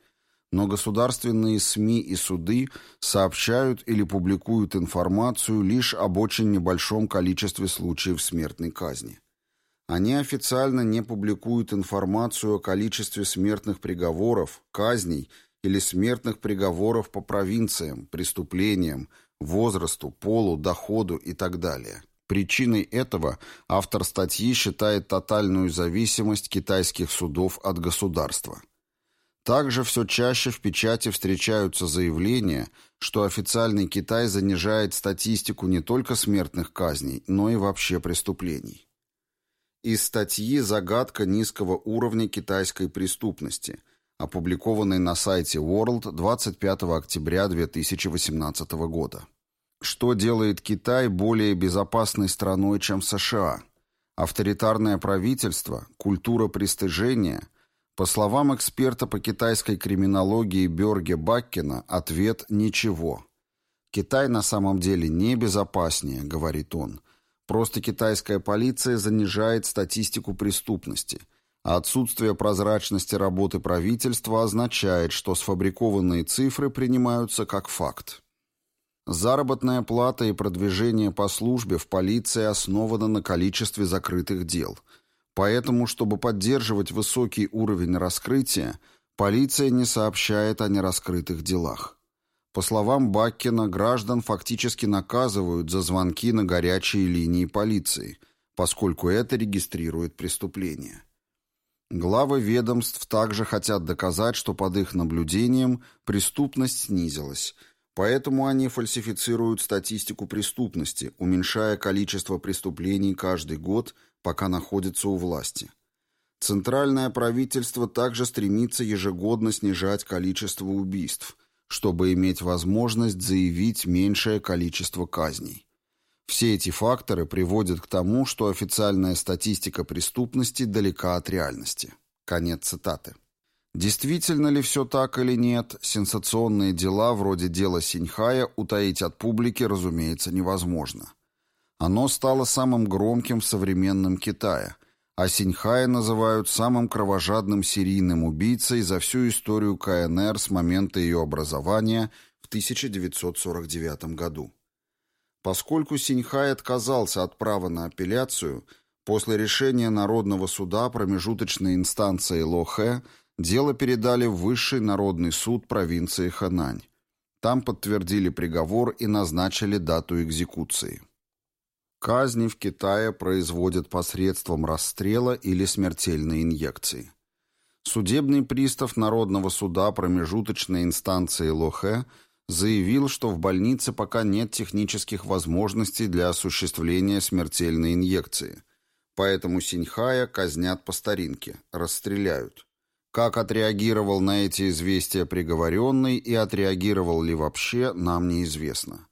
но государственные СМИ и суды сообщают или публикуют информацию лишь об очень небольшом количестве случаев смертной казни. Они официально не публикуют информацию о количестве смертных приговоров, казней или смертных приговоров по провинциям, преступлениям, возрасту, полу, доходу и так далее. Причиной этого автор статьи считает тотальную зависимость китайских судов от государства. Также все чаще в печати встречаются заявления, что официальный Китай занижает статистику не только смертных казней, но и вообще преступлений. Из статьи «Загадка низкого уровня китайской преступности», опубликованной на сайте World 25 октября 2018 года. Что делает Китай более безопасной страной, чем США? Авторитарное правительство, культура пристыжения – по словам эксперта по китайской криминологии Бёрге Баккина, ответ – ничего. Китай на самом деле не безопаснее, говорит он. Просто китайская полиция занижает статистику преступности, а отсутствие прозрачности работы правительства означает, что сфабрикованные цифры принимаются как факт. Заработная плата и продвижение по службе в полиции основаны на количестве закрытых дел – Поэтому, чтобы поддерживать высокий уровень раскрытия, полиция не сообщает о нераскрытых делах. По словам Баккина, граждан фактически наказывают за звонки на горячие линии полиции, поскольку это регистрирует преступление. Главы ведомств также хотят доказать, что под их наблюдением преступность снизилась, поэтому они фальсифицируют статистику преступности, уменьшая количество преступлений каждый год пока находится у власти. Центральное правительство также стремится ежегодно снижать количество убийств, чтобы иметь возможность заявить меньшее количество казней. Все эти факторы приводят к тому, что официальная статистика преступности далека от реальности. Конец цитаты. Действительно ли все так или нет, сенсационные дела вроде дела Синьхая утаить от публики, разумеется, невозможно. Оно стало самым громким в современном Китае, а Синьхая называют самым кровожадным серийным убийцей за всю историю КНР с момента ее образования в 1949 году. Поскольку Синьхай отказался от права на апелляцию, после решения Народного суда промежуточной инстанции Лохэ дело передали в Высший народный суд провинции Ханань. Там подтвердили приговор и назначили дату экзекуции. Казни в Китае производят посредством расстрела или смертельной инъекции. Судебный пристав Народного суда промежуточной инстанции Лохе заявил, что в больнице пока нет технических возможностей для осуществления смертельной инъекции, поэтому Синьхая казнят по старинке, расстреляют. Как отреагировал на эти известия приговоренный и отреагировал ли вообще, нам неизвестно.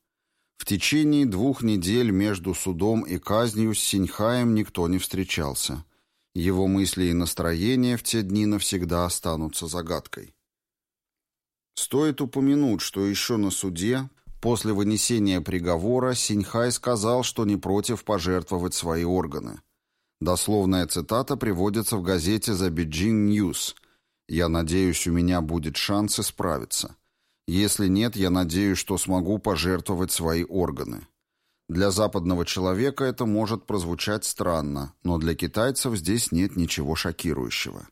В течение двух недель между судом и казнью с Синьхаем никто не встречался. Его мысли и настроения в те дни навсегда останутся загадкой. Стоит упомянуть, что еще на суде, после вынесения приговора, Синьхай сказал, что не против пожертвовать свои органы. Дословная цитата приводится в газете «The Beijing News». «Я надеюсь, у меня будет шанс исправиться». Если нет, я надеюсь, что смогу пожертвовать свои органы. Для западного человека это может прозвучать странно, но для китайцев здесь нет ничего шокирующего.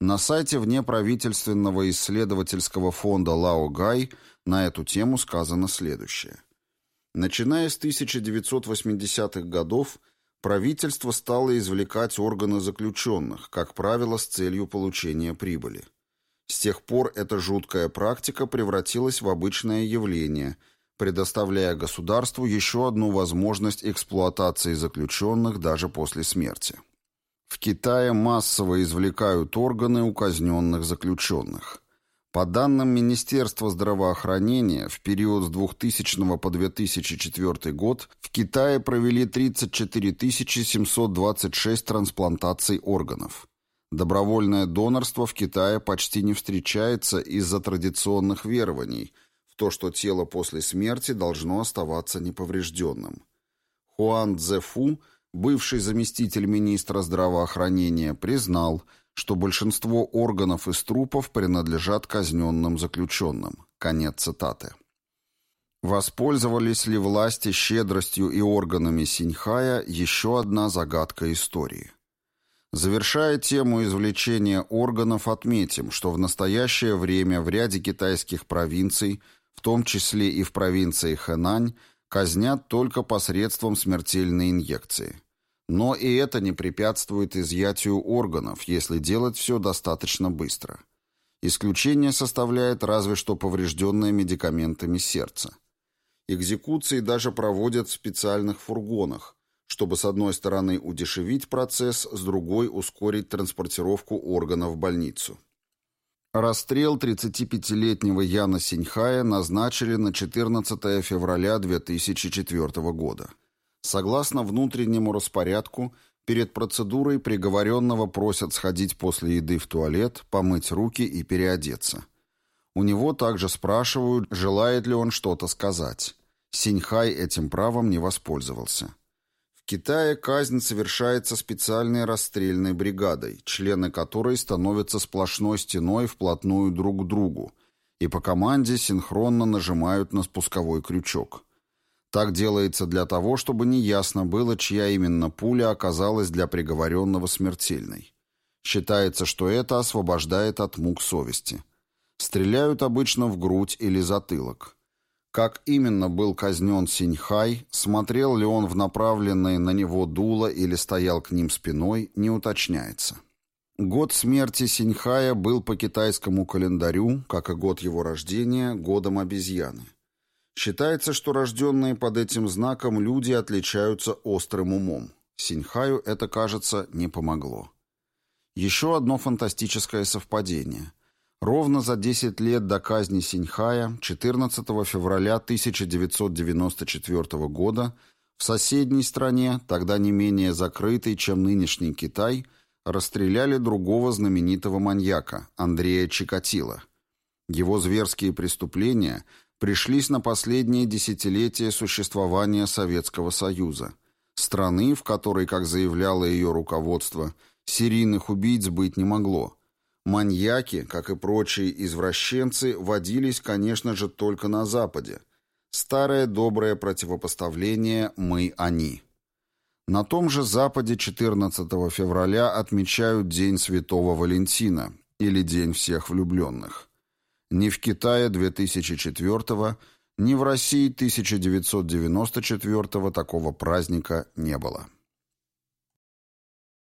На сайте внеправительственного исследовательского фонда Лао Гай на эту тему сказано следующее. Начиная с 1980-х годов правительство стало извлекать органы заключенных, как правило, с целью получения прибыли. С тех пор эта жуткая практика превратилась в обычное явление, предоставляя государству еще одну возможность эксплуатации заключенных даже после смерти. В Китае массово извлекают органы у казненных заключенных. По данным Министерства здравоохранения, в период с 2000 по 2004 год в Китае провели 34 726 трансплантаций органов. Добровольное донорство в Китае почти не встречается из-за традиционных верований в то, что тело после смерти должно оставаться неповрежденным. Хуан Цзэфу – бывший заместитель министра здравоохранения, признал, что большинство органов из трупов принадлежат казненным заключенным. Конец цитаты. Воспользовались ли власти щедростью и органами Синьхая – еще одна загадка истории. Завершая тему извлечения органов, отметим, что в настоящее время в ряде китайских провинций, в том числе и в провинции Хэнань, казнят только посредством смертельной инъекции. Но и это не препятствует изъятию органов, если делать все достаточно быстро. Исключение составляет разве что поврежденное медикаментами сердце. Экзекуции даже проводят в специальных фургонах, чтобы с одной стороны удешевить процесс, с другой ускорить транспортировку органов в больницу. Расстрел 35-летнего Яна Синьхая назначили на 14 февраля 2004 года. Согласно внутреннему распорядку, перед процедурой приговоренного просят сходить после еды в туалет, помыть руки и переодеться. У него также спрашивают, желает ли он что-то сказать. Синьхай этим правом не воспользовался. Китае казнь совершается специальной расстрельной бригадой, члены которой становятся сплошной стеной вплотную друг к другу и по команде синхронно нажимают на спусковой крючок. Так делается для того, чтобы неясно было, чья именно пуля оказалась для приговоренного смертельной. Считается, что это освобождает от мук совести. Стреляют обычно в грудь или затылок. Как именно был казнен Синьхай, смотрел ли он в направленное на него дуло или стоял к ним спиной, не уточняется. Год смерти Синьхая был по китайскому календарю, как и год его рождения, годом обезьяны. Считается, что рожденные под этим знаком люди отличаются острым умом. Синьхаю это, кажется, не помогло. Еще одно фантастическое совпадение. Ровно за 10 лет до казни Синьхая, 14 февраля 1994 года, в соседней стране, тогда не менее закрытой, чем нынешний Китай, расстреляли другого знаменитого маньяка, Андрея Чикатило. Его зверские преступления пришлись на последнее десятилетие существования Советского Союза, страны, в которой, как заявляло ее руководство, серийных убийц быть не могло – Маньяки, как и прочие извращенцы, водились, конечно же, только на Западе. Старое доброе противопоставление «мы-они». На том же Западе 14 февраля отмечают День Святого Валентина или День всех влюбленных. Ни в Китае 2004 ни в России 1994 такого праздника не было.